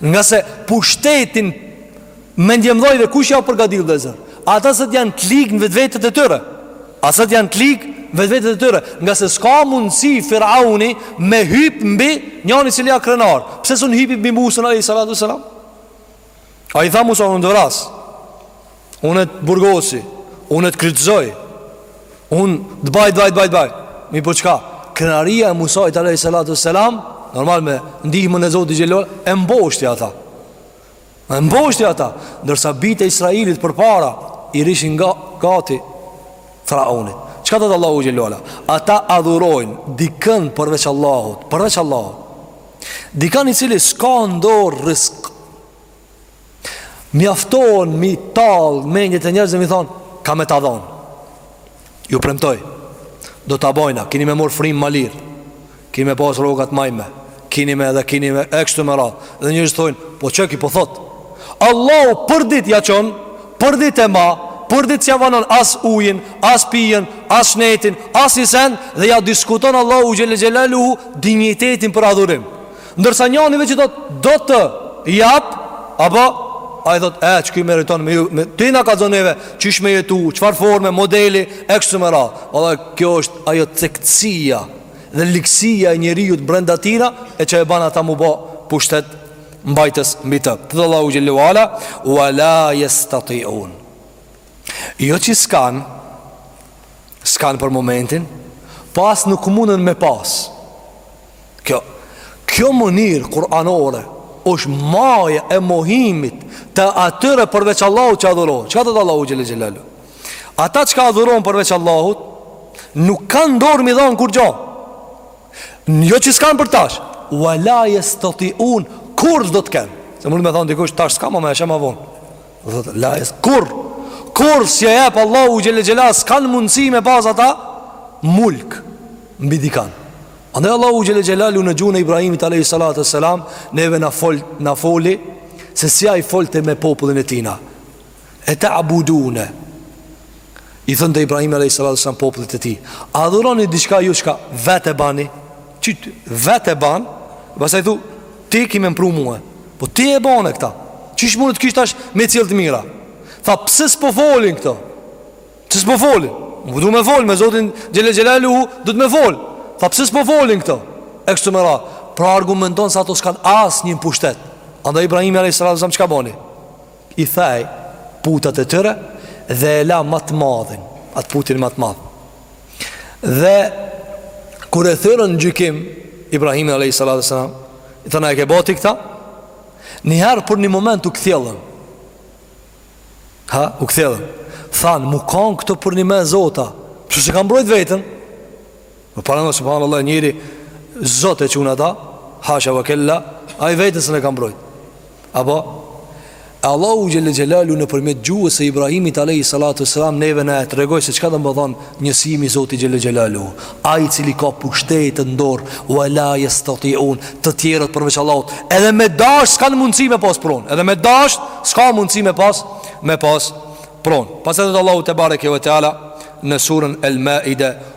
Ngase pushtetin mendjemdhojve kush ja përgatit vëllezër. Ata cilët janë të ligë në vetvetet e tyre. Ata cilët janë të ligë në vetvetet e tyre. Ngase s'ka mundësi firauni me hypë mbi njani cili a krenar. Pse s'un hypi mbi Musën alejhi salatu ue selam? Ai tha Musa unë të vras. Unë të burgosi Unë të kryqëzoj Unë të baj, të baj, të baj, të baj Mirëpo çka Krenaria e Musait alejhi salatu selam Normal me ndihmën e Zotit xhele ue ala E mposhti ata E mposhti ata Ndërsa bijtë e Israilit përpara I rrishin në gati Faraonit Çka thotë Allahu xhele ue ala Ata adhurojnë dikan përveç Allahut Përveç Allahut Dikan i cili s'ka n'dorë rizk Mjafton mi tall mendjet e njerëzve mi thon, kam me ta dhon. Ju premtoj. Do ta bojna, keni me marr frymë ma lirë. Keni me pas rrogat majme. Keni me edhe keni me e kështu me radhë. Dhe njerëz thon, po qeky po thot. Allahu për dit ja çon, për dit e ma, për dit s'ja vonon as ujin, as pijen, as shnetin, as ni sen dhe ja diskuton Allahut xhele xhelalu dinjitetin për adhurim. Ndërsa njani veç që thotë do të jap, apo, ai thot, e, qeky meriton me ju, me, t'na kallzon neve, qysh me jetu, çfarë forme, modeli, e kështu me radhë. Valla, kjo është ajo cektësia dhe ligësia e njeriut brenda tina, e që e ban ata mu bo pushtetmbajtës mbi të. Thotë Allahu xhele ue ala, ue la jestetiun. Jo që s'kanë, s'kanë për momentin, po as nuk mundën me pas. Kjo, kjo mënyrë kuranore, është maja e mohimit të atyre përveç Allahut që adhurohen. Çka thotë Allahu xhele xhelalu? Ata çka adhurohen përveç Allahut, nuk kanë n'dorë mi dhonë kurgjo. Jo që s'kanë për tash, ue la jestetiun, kurrë s'do të kenë. Se mund me thonë dikush, tash s'ka ama e sheh ma vonë. Thotë la jes Kurrë Kurrë s'ja jep Allahu xhele xhelalu S'kanë mundësi me pas ata Mulk Mbi dikan Andaj Allahu xhele xhelalu në gjuhën e Ibrahimit Alejhi salatu ue selam Neve na, fol, na foli Se si ai folte me popullin e tina Eta'budune I thonte Ibrahimi Alejhi salatu ue selam popullit e ti Adhuroni diçka ju çka Vetë e bani Qi ti vetë e ban Pastaj i thu Ti ki me m'pru mue Po ti e bane këta Qysh munet kish tash me sjell të mira Tha pse s'po folin këto Pse s'po folin Më du me fol me zotin xhele xhelaluhu Duhet me fol Tha pse s'po folin këto E kështu me radhë Pra argumenton se ato s'kanë asnjë pushtet Andaj Ibrahimi a.s. çka bani I thej putat e tyre Dhe e la ma t'madhin Atë putin ma t' madh Dhe kur e thirrën në gjykim Ibrahimin alejhi salatu ve selam I thanë a e ke ba ti këta Njëherë për një moment u kthjellën Ha, u kthjellën Thanë, me kanë këto përnime zota Qysh s'e kanë mbrojt veten Më parë subhanallah njëri Zot e qujn ata Hasha ve kella Ai veten s'e ka mbrojt Apo Allahu xhele xhelaluhu nëpërmjet gjuhës së Ibrahimit alejhi salatu selam neve na e tregoi se çka domethanë njësimi Zoti xhele xhelaluhu ai i cili ka pushtet n'dorë ve la jestatiun të tjerët përveç Allahut edhe me dashtë s'kanë mundësi me pas pronë edhe me dashtë s'ka mundësi me pas me pas pronë pastaj thotë Allahu tebareke ve teala në suren El Maide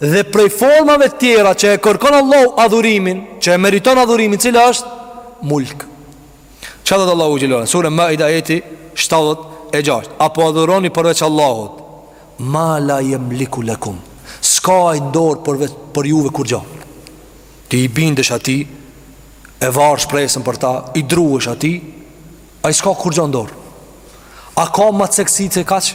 Dhe prej formave tjera që e kërkon Allahu adhurimin, që e meriton adhurimin, cila është mulk. Çka thotë Allahu xhelal? Sure Maide ajeti 76. A po adhuroni përveç Allahut. Ma la jemliku lekum. S'ka n'dorë për ve për juve kurgja. Ti i bindesh atij, e var shpresën për ta, i druhesh atij, ai s'ka kurgja n'dorë. A ka ma cektësi se kaq?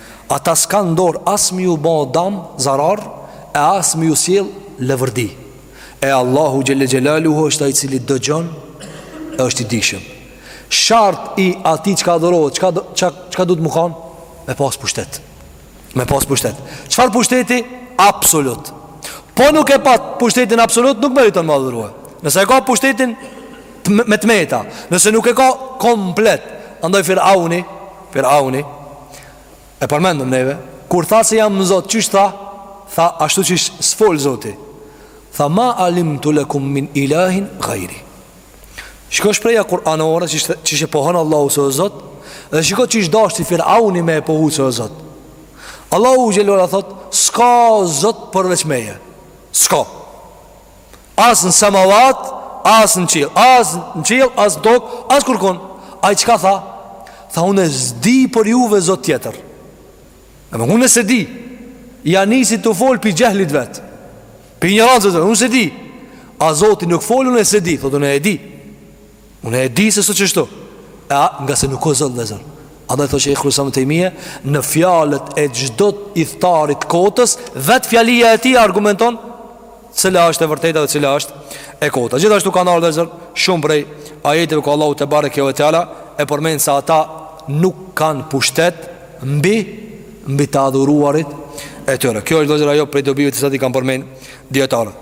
Ata s'kanë n'dorë as me ju bo dam, zarar, e as me ju sjell leverdi. E Allahu xhele xhelaluhu është ai i cili dëgjon e është i dijshëm. Shart i atij çka adhurohet, çka, ç, çka duhet me kanë? Me pas pushtet. Me pas pushtet. Çfarë pushteti? Absolut. Po nuk e pat pushtetin absolut, nuk meriton me u adhuru. Nëse e ka pushtetin me të meta, nëse nuk e ka komplet, andaj Firauni, Firauni, e përmendëm neve, kur tha se jam Zot, qysh tha? Tha ashtu qysh s'fol Zoti. Tha ma alimtu lekum min ilahin gajri. Shiko shprehja Kur'anore qysh e pohon Allahu se o Zot, dhe shiko qysh dashti Firauni me e pohu se o Zot. Allahu xhelaluhu thotë, s'ka Zot përveç meje. S'ka. As në semavat, as në qiell As në qiell, as në tokë, as kërkun Ai çka tha? Tha unë s'di për juve zot tjetër E më unë s'e di Ja nisi tu folë prej xhehlit vet Prej injorancës vet, unë s'e di A zoti nuk fol, unë s'e di Thotë unë e di Unë e di se s'o qështu E a, ngase nuk ka zot vëllezër Allahu tha që ikhrusam të imie Në fjalët e çdo ithtarit t'kotës Vetë fjalia e tij argumenton Cila është e vërteta dhe cila është e kota Gjithashtu kanë ardhë vëllezër Shumë prej ajeteve ku Allahu tebareke ve teala E përmend se ata nuk kanë pushtet Mbi, mbi të adhuruarit e tyre Kjo është vëllezër ajo prej dobive që s'ta i kanë përmendë Dijetarët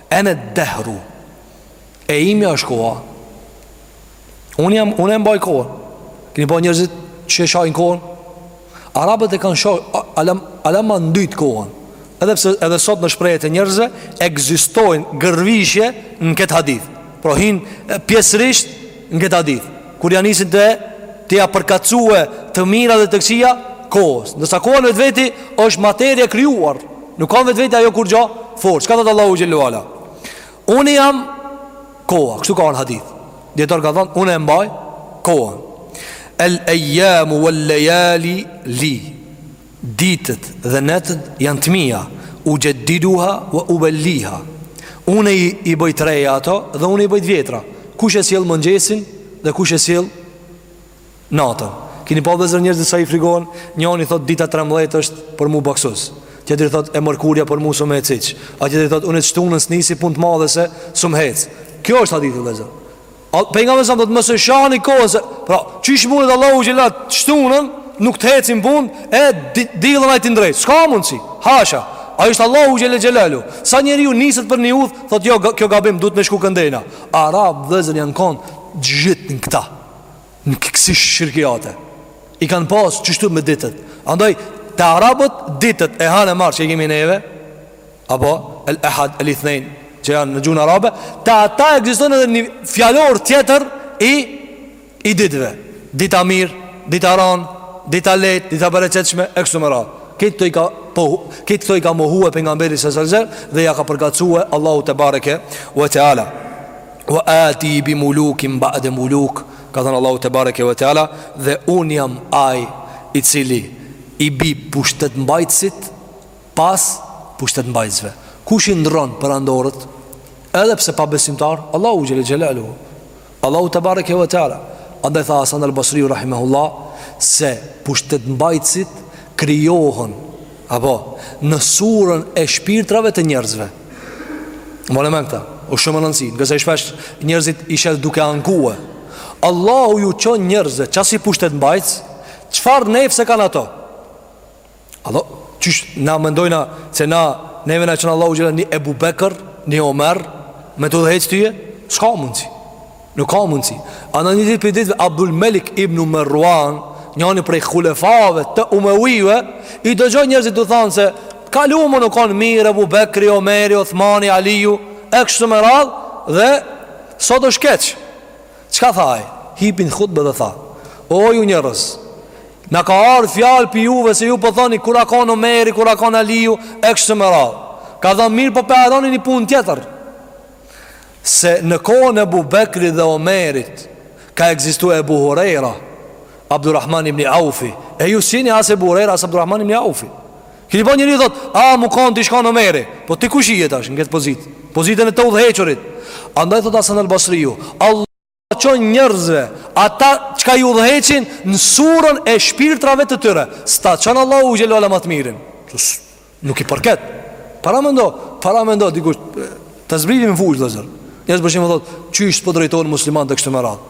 Ene dehru E imi është koha Unë jam, unë e mbaj kohën Keni pa njerëzit që e shajnë kohën Arabët e kanë sha Alam, alam ma ndytë kohën Edhe pse, edhe sot në shprehjet e njerëzve Ekzistojnë gërvishtje në këtë hadith Pra hijnë pjesërisht Në këtë hadith, kur ja nisin të të ja përkatësue të mira dhe të këqia, kohës. Ndërsa koha n'vetveti është materie e krijuar. Nuk ka n'vetveti ajo kurgjo, forcë. Çka thotë Allahu Xhelle ve Ala? Unë jam koha, kështu ka ardh n'hadith. Dijetarët kanë thënë, unë e mbaj kohën. El ejjamu vel lejali li. Ditët dhe netët janë të mia, uxheddiduha ve ubliha. Unë i bëj të reja ato dhe unë i bëj të vjetra. Kush e sjell mëngjesin dhe kush e sjell natën? Keni pa vëllezër njerëzit sa i frigohen, njëri thot dita 13 është për mu baksuze. Tjetri thot e mërkurja për mu s'um hec hiç. A tjetri thot unë të shtunën s'nisi punë të madhe se s'um hec. Kjo është hadithi vëllezër. Pejgamberi s.a.s. thotë mos e shani kohën se pra qysh mundet Allahu xhelle t'shtunën nuk të ecin punë e diellën ai t'i ndreq. S'ka mundsi. Hasha. Ai është Allahu xhelle xhelaluhu. Sa njeriu niset për një udh, thotë jo kjo gabim duhet me shku këndejna. Arabët vëllezër janë kon gjithë në këta. Në kësi shirkiate. I kanë pas qështu me ditët. Andaj te arabët ditët e hanë e martë që i kemi neve. apo el ahad el ithnein që janë në gjuhën arabe, te ata ekziston edhe një fjalor tjetër i i ditëve. Dita mirë, dita ran, dita lehtë, dita bereqetshme e kështu me radhë. Këtë këto i ka po këtë këto i ka mohue pejgamberi s.a.s. vëllezër dhe ja ka përkatësue Allahu tebareke ve teala. Wa ati bi mulukin ba'de muluk Ka thënë Allahu tebareke ve teala Dhe unë jam ai i cili I bi pushtetmbajtësit pas pushtetmbajtësve. Kush i ndrron perandorët? Edhe pse pabesimtarë, Allahu xhelle xhelaluhu. Allahu tebareke ve teala. Andaj tha Hasan al Basri rahimahullah se pushtetmbajtësit krijohen apo në surën e shpirtrave të njerëzve. Mole me këta, o shumë me rëndësi, ngase shpesh njerëzit i sheh duke ankue. Allahu ju qon njerëzve, qasi pushtetmbajtës, çfarë nefse kanë ato? Allo, qysh na mendojna se na neve na çon Allahu xhel-le një Ebu Bekër, një Omer, me t'udhëheqë tyje, s'ka mundësi. Nuk ka mundësi. Andaj një ditë prej ditëve, Abdul Melik ibnu Mervan, njani prej khulefave të umevive, i dëgjoi njerëzit tu thanë se t'kalumen u konë mirë, Ebu Bekri, Omeri, Othmani, Aliju, e kështu me radhë dhe sot është keq. Çka tha ai? Hipi në hutbe dhe tha, O ju njerëz, na ka ardh fjalë prej juve se ju po thoni kur a kanë Omeri, kur a kanë Aliu, e kështu me radhë. Ka thënë mirë po p'e harroni një punë tjetër. Se në kohën e Ebu Bekrit dhe Omerit ka ekzistu Ebu Hurejra, Abdurrahman ibn Aufi, e ju s'ini as Ebu Hurejra as Abdurrahman ibn Aufi. Keni pa njeri thot, a m'u kanë t'i shkanë Omeri Po ti kush je tash në këtë pozitë Pozitën e të udhëhequrit Andaj thot Hasan el Basriu Allahu çon njerëzve Ata çka i udhëheqin Në surën e shpirtrave të tyre S'ta çon Allahu xhel-le ala ma të mirin Qus, Nuk i përket Paramendo, paramendo Diku ta zbritim në fushë vllezër Njerëz për shembull thot, qysh po drejtojnë muslimanët e kështu me radhë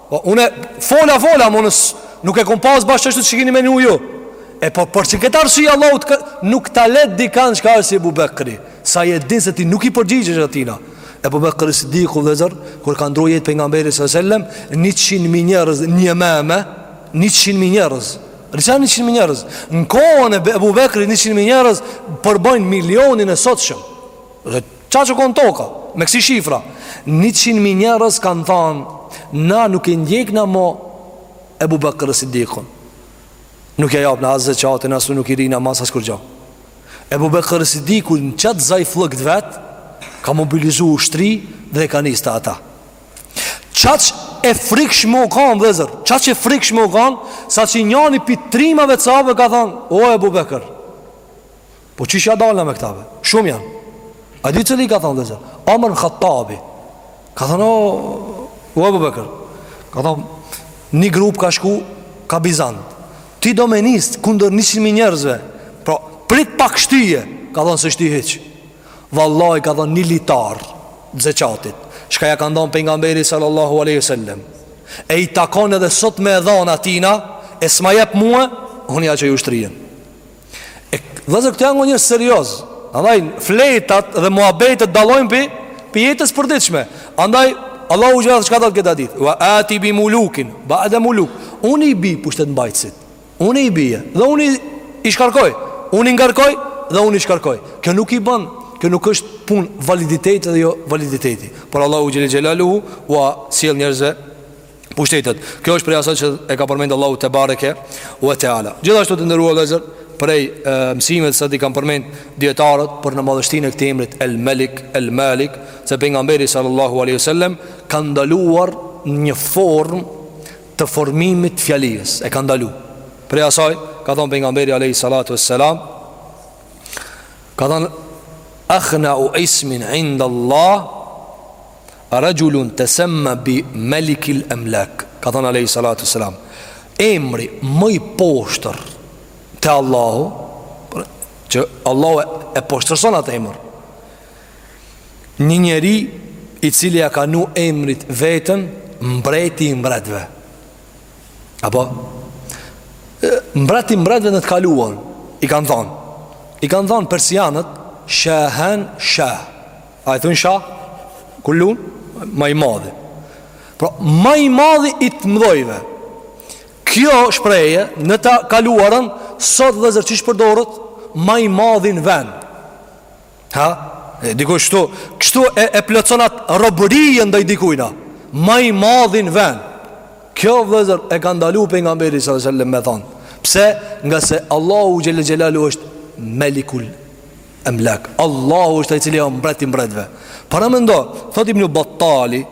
Po unë fola fola monës nuk e kom pas bash ashtu qysh keni menu ju. E po për qikëtë arsye Allahu ty nuk ta le dikan çka a si Ebu Bekri. Se e din se ti nuk i përgjigjesh atina. Ebu Bekër Siddiku vllezër kur ka ndërru jetë Pejgamberi sallallahu alajhi wasallam 100 mijë njerëz një mëme 100 mijë njerëz. Risa 100 mijë njerëz. Në kohën e Ebu Bekrit 100 mijë njerëz përbëjnë milionin e sotshëm. Dhe Qaq u konë toka, me kësi shifra Njëqind mi njerëz kanë thanë Na nuk e ndjekna mo Ebu Bekër Sidikun Nuk ja japna as zeqatin As nuk i rrina mas as kurgjo Ebu Bekër Sidiku Në qat zaifllëk t'vet Ka mobilizu ushtri Dhe e ka nis te ata Qaq e frikshme u kanë vllezër Qaq e frikshme u kanë Sa që njani prej trimave të sahabëve Ka thanë O Ebu Bekër Po qysh ja dalna me këta be? Shumë janë. A di cili ka thonë vllezër? Omer Hattabi. Ka thonë, o, Ebu Bekër. Ka thonë, një grup ka shku, ka Bizant. Ti do me nis kundër njëqind mi njerëzve. Pra, prit pak shtyje, ka thonë, s'e shty hiç. Vallahi, ka thonë, një litar zeqatit çka ja ka dhonë Pejgamberit, sallallahu aleyhi sallem. E i takon edhe sot me e dhon atina, e s'ma jep mue, unë ja çoj ushtrien. E vllezër këto janë gjona serioze Andaj fletat dhe muhabetet dallojnë prej Prej jetës përditshme Andaj Allahu gjithë që ka të këtë hadith Ue ati bi mulukin Ba'de muluk Unë i bi pushtetmbajtësit Unë i bie Dhe unë i shkarkoj Unë i ngarkoj Dhe unë i shkarkoj Kjo nuk i bën Kjo nuk është punë validiteti dhe jo validiteti Por Allahu xhel-le xhelaluhu Ua sjell njerëzve pushtetet. Kjo është prej asaj që e ka përmendë Allahu tebareke ue teala. Gjithashtu të nderuar vllazër prej mësimeve sa ti kanë përmendë dijetarët për në madhështinë e këtij emrit El Malik, El Malik, se pejgamberi sallallahu alaihi wasallam ka ndaluar një formë të formimit të fjalës. E ka ndaluar. Prej asaj ka thënë pejgamberi alaihi salatu wassalam ka thënë akhna u ismin inda Allah Raxhulun tesemma bi melikil emlak Ka thënë Alejhi Salatu Selam Emri më i poshtër te Allahu pra, Që Allahu e poshtërson atë emër Një njeri I cili ja ka vnu emrin veten Mbreti i mbretve Apo Mbreti i mbretve në të kaluarën I kanë thonë I kanë thonë persianët Shahen shah A e thunë shah? Kullun? Ma i madhi Pra, ma i madhi i të mdhojve Kjo shprehje në të kaluarën Sot vllezër qysh përdoret Ma i madhi në vend Ha? E, dikush shtu Kështu e, e plotson at robërije ndaj dikujna Ma i madhi në vend Kjo vllezër e ka ndalu pejgamberi sallallahu alaihi wasallam me thonë Pse ngase Allahu Xhelle Xhelaluhu është melikul Emlak. Allahu është ai i cili është mbret i mbretëve. Paramendo, thot Ibn Battali,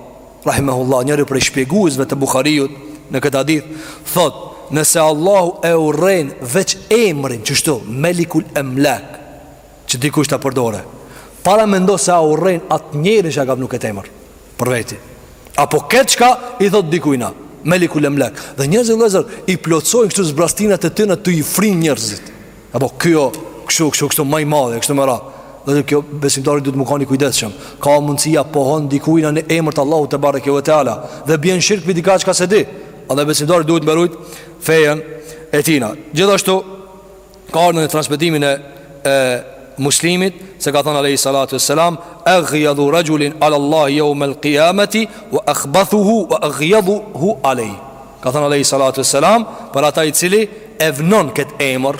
rahimahullahu, njëri prej shpjeguesve të Buhariut në këtë hadith, thot, nëse Allahu e urren veç emrin, qështu Melikul Emlak, që dikush ta përdorë. Paramendo sa e urren atë njërin që ka vënë këtë emër për veti. Apo këtë çka i thot dikujna, Melikul Emlak. Dhe njerëzit vëllazër i plotësojnë kështu zbrastinat e tyre tu i frin njerëzit. Apo kjo, kështu, kështu, kështu, ma i madhi, kështu me radhë. Dhe këtu besimtari duhet me kanë i kujdesshëm. Ka mundësi ia pohon dikujna një emër të Allahut tebareke ue teala. Dhe bën shirk për diçka çka s'e di. Edhe besimtari duhet me rujt fejen e tina. Gjithashtu, ka ardh në transmetimin e, e muslimit, se ka thënë Alejhi Salatu e Selam, agjedhu raxhulin ala Allahi jaumel kiameti, ue akhbathuhu, ue agjedhuhu alejhi. Ka thënë Alejhi Salatu e Selam Për ata i cili e vnon këtë emër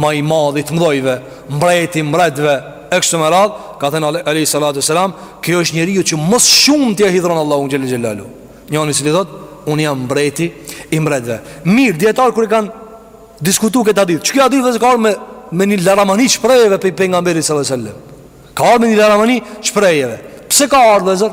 Ma i madhi i të mdhojve Mbreti mbretve E kështu me radhë Ka thënë Alejhi Salatu e Selam Ky është njeriu që më së shumti e hidhëron Allahun xhelle xhelaluhu Njani i cili thot Unë jam mbreti i mbretve Mirë, dijetarët kur e kanë diskutu këtë hadith Qeky hadith vllezër ka ardh me, me një laramani shprehjeve Prej pejgamberit sallallahu alaihi wasallam Ka ardh me një laramani shprehjeve Pse ka ardh vllezër?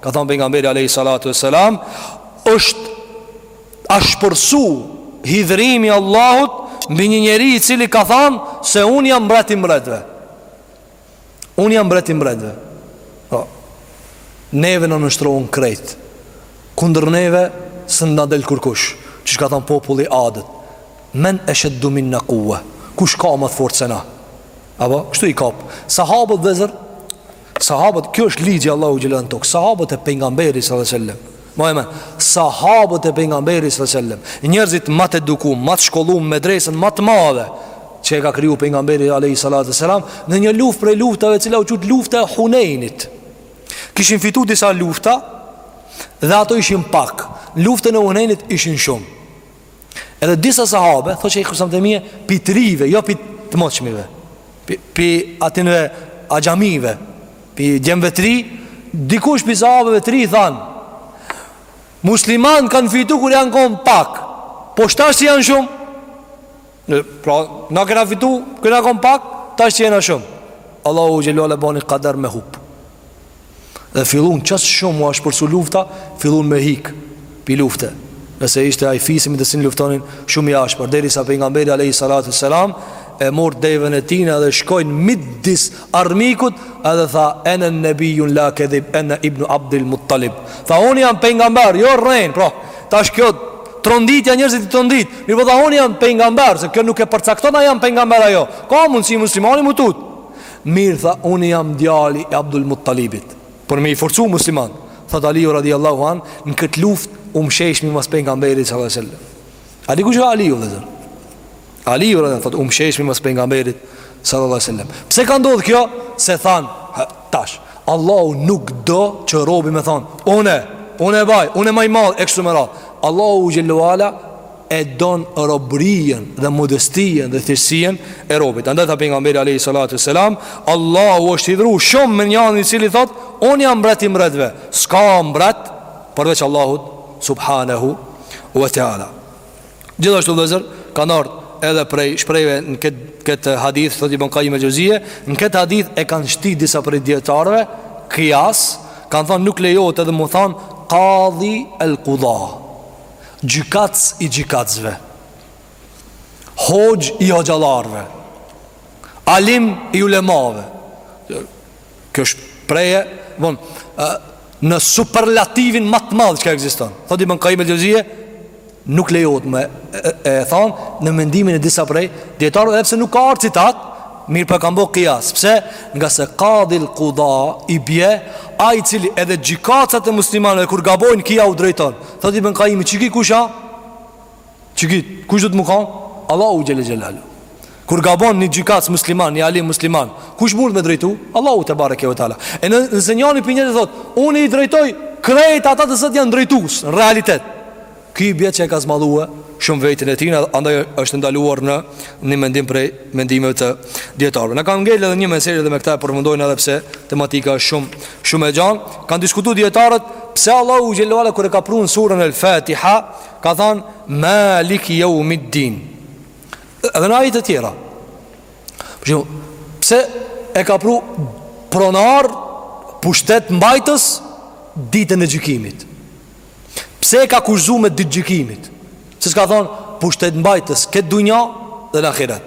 Ka thënë pejgamberi alayhi salatu wasalam, është ashpërsu hidhrimi i Allahut mbi një njeri i cili ka thënë se unë jam mbret i mbretëve. Unë jam mbret i mbretëve. Po. Neve na nënshtrohen krejt Kundër neve s'na del kërkush Qysh ka thonë populli i Adit Men esheddu minna kuve Kush ka ma të fortë se na Apo, kështu i kapë Sahabët vllezër Sahabët, kjo është ligji i Allahut xhele në tokë. Sahabët e pejgamberit sallallahu alajhi wasallam. Domethënë, sahabët e pejgamberit sallallahu alajhi wasallam, njerëzit ma të edukum, ma të shkollum me medresën ma të madhe që e ka kriju pejgamberi alayhi salatu wasalam në një luftë prej luftave e cila u quajt lufta e Hunejnit. Kishin fitu disa lufta dhe ato ishin pak. Luftën e Hunejnit ishin shumë. Edhe disa sahabe, thot që i kërësëm të mije, pi të rive, jo pi të moqmive, pi, pi atinve axhamive, pi djemve të ri, dikush pi sahabeve të ri, than, muslimant kanë fitu kur janë konë pak, po tash që janë shumë, Ne, pra, na kena fitu kur kena kon pak, tash që jena shumë. Allahu xhele ve ala e bani kader me hup. Dhe fillun, se shumë u ashpërsu lufta, fillun me hik, pi lufte. Se ishte ai fisi me të cilin luftonin shumë i ashpër. Derisa pejgamberi Alehi Salatu Selam, e mor deven e tina dhe shkojnë midis armikut edhe tha enen nebijju la kedhib ene ibnu Abdil Muttalib tha unë jam pejgamber, jo rrenc pra, tash kjo Tronditja njerëzit i trondit. Mirpo tha unë jam pejgamber, se kjo nuk e përcakton a jam pejgamber a jo. Ka mundsi muslimani m'u tut. Mir tha, unë jam djali i Abdul Muttalibit. Për me i forcu muslimant. Tha Aliu radiallahu an, në këtë luftë u msheshmi mas pejgamberit sallallahu alaihi wasallam. Aliu, ku Aliu, vllezër? Aliu thotë, u msheshmi mas pejgamberit sallallahu alaihi wasallam. Pse ka ndodh kjo? Se than tash, Allahu nuk do që robi me thonë, unë, unë e baj, unë ma i madh e kështu me radh. Allahu xhele ve ala e don robninë dhe modestinë dhe thyrësinë e robit. Andaj tha pejgamberi alayhi salatu wasalam, Allahu është hidhru shumë me njeri i cili thot, unë jam mbret i mbretëve. S'ka mbret përveç Allahut subhanahu wa taala. Gjithashtu vllezër kanë ardh edhe prej shprehjeve në këtë hadith thotë Ibn Qayyim al-Jawziyya, në këtë hadith e kanë shti disa prej dijetarëve kijas, kanë thonë nuk lejohet edhe m'u thonë qadhi al-qudha. Gjykatës i gjykatësve. Hoxh i hoxhallarëve. Alim i ulemave. Kjo është prej, pra, në superlativin më të madh që ekziston. Thotë Ibn Kajim el-Xhevzij, nuk lejohet me e, e thanë në mendimin e disa prej dijetarëve edhe pse nuk ka ardh citat, mirëpo kanë bo kijas. Pse? Ngase kadil kuda i bie ai i cili edhe gjykatësat e muslimanëve kur gabojnë ky i drejton. Thotë Ibn Kajimi, qiky kush a? Qiky, kush do të me kanë? Allahu xhele xhelaluhu Kur gabon një gjykatës musliman, një alim musliman Kush mund me e drejtu? Allahu tebareke ve teala E në, nëse njani prej neve thot Unë i drejtoj krejt ata të cilët janë drejtues Në realitet Ky i bjen që e ka zmadhue Shumë vetin e tina Andaj është ndaluar në Një mendim prej mendimeve të dijetarëve Na ka ngel edhe një mesele dhe me këta e përfundojmë Edhe pse tematika është shumë Shumë e gjanë Kanë diskutu dijetarët Pse Allahu xhele ve ala kur e ka prunë surën el Fatiha Ka thanë Maliki jeumiddin. Edhe në ajete të tjera. Pse e ka pru pronar pushtetmbajtës ditën e gjykimit? Pse e ka kufizu me ditë gjykimit? Pse s'ka thonë pushtetmbajtës në këtë dunja dhe në ahiret.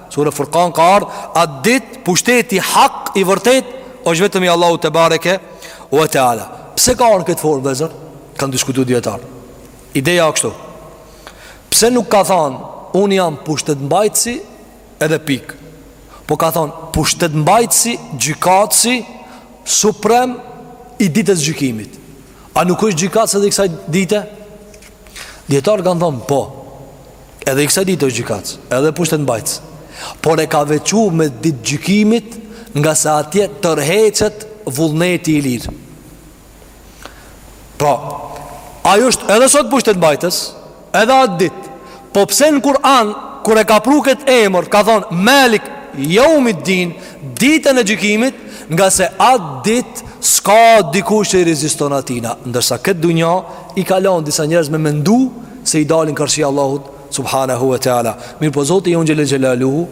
Sure Furkan ka ardhë Atë dit pushteti hak i vërtet është vetëm i Allahut tebareke ve teala Pse ka ardh në këtë formë vllezër? Kanë diskutu dijetarët Ideja o kështu Pse nuk ka thonë Unë jam pushtetmbajtësi edhe pikë Po ka thonë Pushtetmbajtësi, gjykatësi Suprem I ditës gjykimit A nuk është gjykatës edhe i kësaj dite? Dijetarët kanë thonë Po Edhe i kësaj dite është gjykatës, edhe pushtetmbajtës. Por e ka veçu me ditë gjykimit, ngase atje tërheqet vullneti i lirë. Pra, ai është edhe sot pushtetmbajtës, edhe atë ditë. Po pse në Kur'an kur e ka pru këtë emër, ka thonë Melik jeumiddin, ditën e gjykimit, ngase atë ditë s'ka dikush që i reziston atina. Ndërsa në këtë dunja i ka lon disa njerëz me mendu se i dalin karshi Allahut subhanehu ve teala mirëpo zoti jon xhele xhelaluhu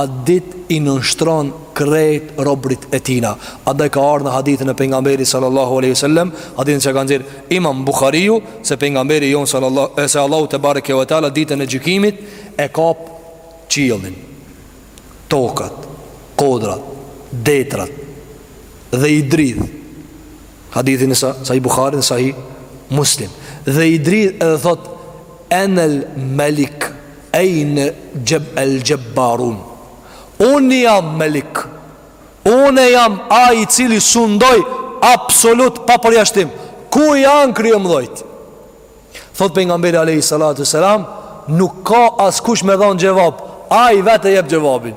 atë dit i nënshtron krejt robrit e tina andaj ka ardh në hadithin e pejgamberit salallahu alejhi ve selem hadithin që e ka nxjerr imam buhariu se pejgamberi jon sallallahu e se Allahu tebareke ve teala ditën e gjykimit e kap qiellin tokat kodrat detrat dhe i dridh Hadithi në Sahih Buhari, në Sahih Muslim. Dhe i dridh edhe thot Enel Melik, Ejne xheb el xhebbarun. Unë jam Melik. Unë jam ai i cili sundoj absolut pa përjashtim. Ku janë kryemdhojt? Thot pejgamberi alejhi salatu ve selam, nuk ka askush me dhon xhevap, ai vetë e jep xhevapin.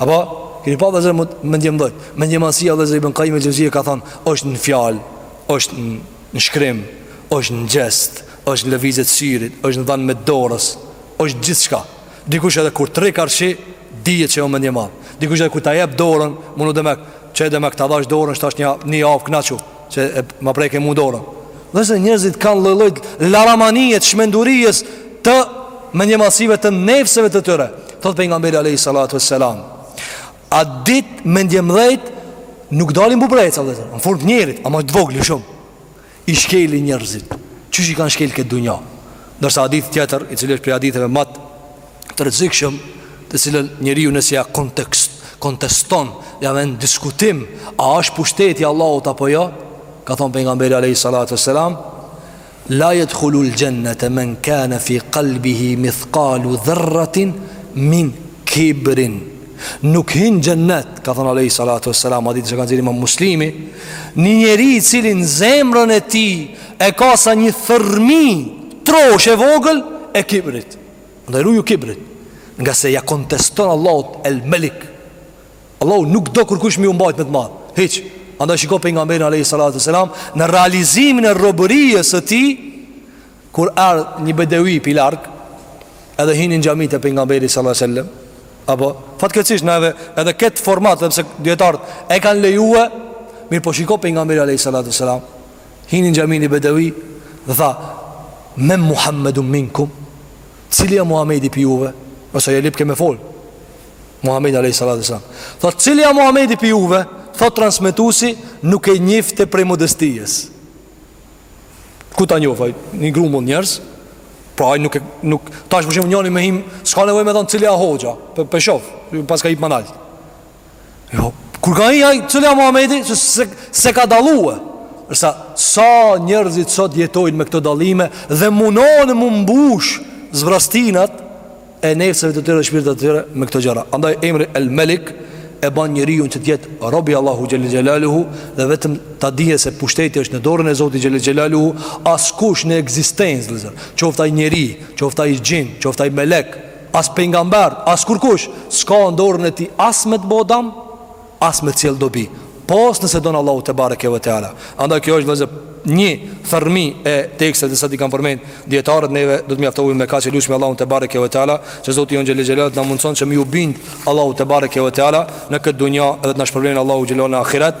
Apo, keni pa vllezër me, mendjemdhejtë. Mendjemadhësia vllezër, Ibn Kajjim el Xheuzije ka thonë, është në fjalë, është në, në shkrim, është në gjest, është në lëvizje t'syrit, është në dhanë me dorës, është gjithçka. Dikush edhe kur t'rri karshi, dihet që o mendjemadh. Dikush edhe kur ta jep dorën, më në demek, që e demek ta dhash dorën, është një, një javë knaqu, Që e ma preke mu dorën Vllezër njerëzit kanë lloj-lloj laramanie t'çmendurisë, të mendjemadhësive të nefseve të tyre Thotë Pejgamberi Alejhi Salatu ve Selam At ditë mendjemdhejt Nuk dalin bubrreca dhe në formë njerit, ama të vogli shumë I shkelin njerëzit qysh i kanë shkel këtë dunja Ndërsa hadithi tjetër i cili është prej haditheve ma të rrezikshëm të cilën njeriu nëse ia kontekst, konteston dhe ia ven n'diskutim a është pushteti i Allahut apo jo, ka thonë Pejgamberi Alejhi Salatu Selam, la jedkhulul xhennete men kane fi kalbihi mithkalu dherratin min kibrin. Nuk hin n'xhennet, ka thonë Alejhi Salatu Selam, hadith që e ka nxjerr imam Muslimi, një njeri i cili n'zemrën e tij e ka sa një thërrmi, troshë e vogël e kibrit. Andaj ruju kibrit ngase ia konteston Allahut El Melik Allahu nuk do kërkush me u mbajt me të madh hiç Andaj shiko Pejgamberin Alejhi Salatu Selam Në realizimin e robërisë së tij Kur ardh një bedevi pi larg Edhe hini në xhami te Pejgamberi Salatu Selam Apo fatkeqësisht neve edhe këtë format Dhe pse dijetarët E kanë lejue Mirë po shiko Pejgamberi Alejhi Salatu Selam Hini në xhami ni bedevi dhe tha Men Muhammedun minkum Cili e Muhammedi pi juve Se e lypke me fol Muhammedin a.s. Tha cili e Muhammedi pi juve Tha transmetusi nuk e njifte prej modestisë Ku ta njof aj Një grumull njerëz Pra aj nuk e nuk Tash për shembull njëni me hi S'ka nevoj me thonë cili e hoxha Pe shof Paska hip ma nalt Jo, kur ka hi aj, cili o Muhammedi, që se, s'e ka dallue. Ndërsa, sa njerëzit sot jetojnë me këto dallime, dhe munohen me mbush zbrastinat e nefseve të tyre dhe shpirtave të tyre me këto gjëra. Andaj, emri El Melik e ban njeriun që të jetë rob i Allahut xhele xhelaluhu dhe vetëm ta dije se pushteti është në dorën e Zotit xhele xhelaluhu, askush në ekzistencë, vllezër, qoftë ai njeri, qoftë ai xhin, qoftë ai melek, As pejgamber, as kurkush s'ka në dorën e tij as me të bo dam, as me të sjell dobi, pos nëse don Allahu tebareke ve teala. Andaj kjo është vllezër një thërrmi e teksteve të cilat i kanë përmend dijetarët neve do të mjaftohemi me kaq e lusmi Allahun tebareke ve teala, që Zoti jonë xhele xhelalu të na mundson që me iu bind Allahut tebareke ve teala në këtë dunja dhe të na shpërblen Allahu xhelal në ahiret.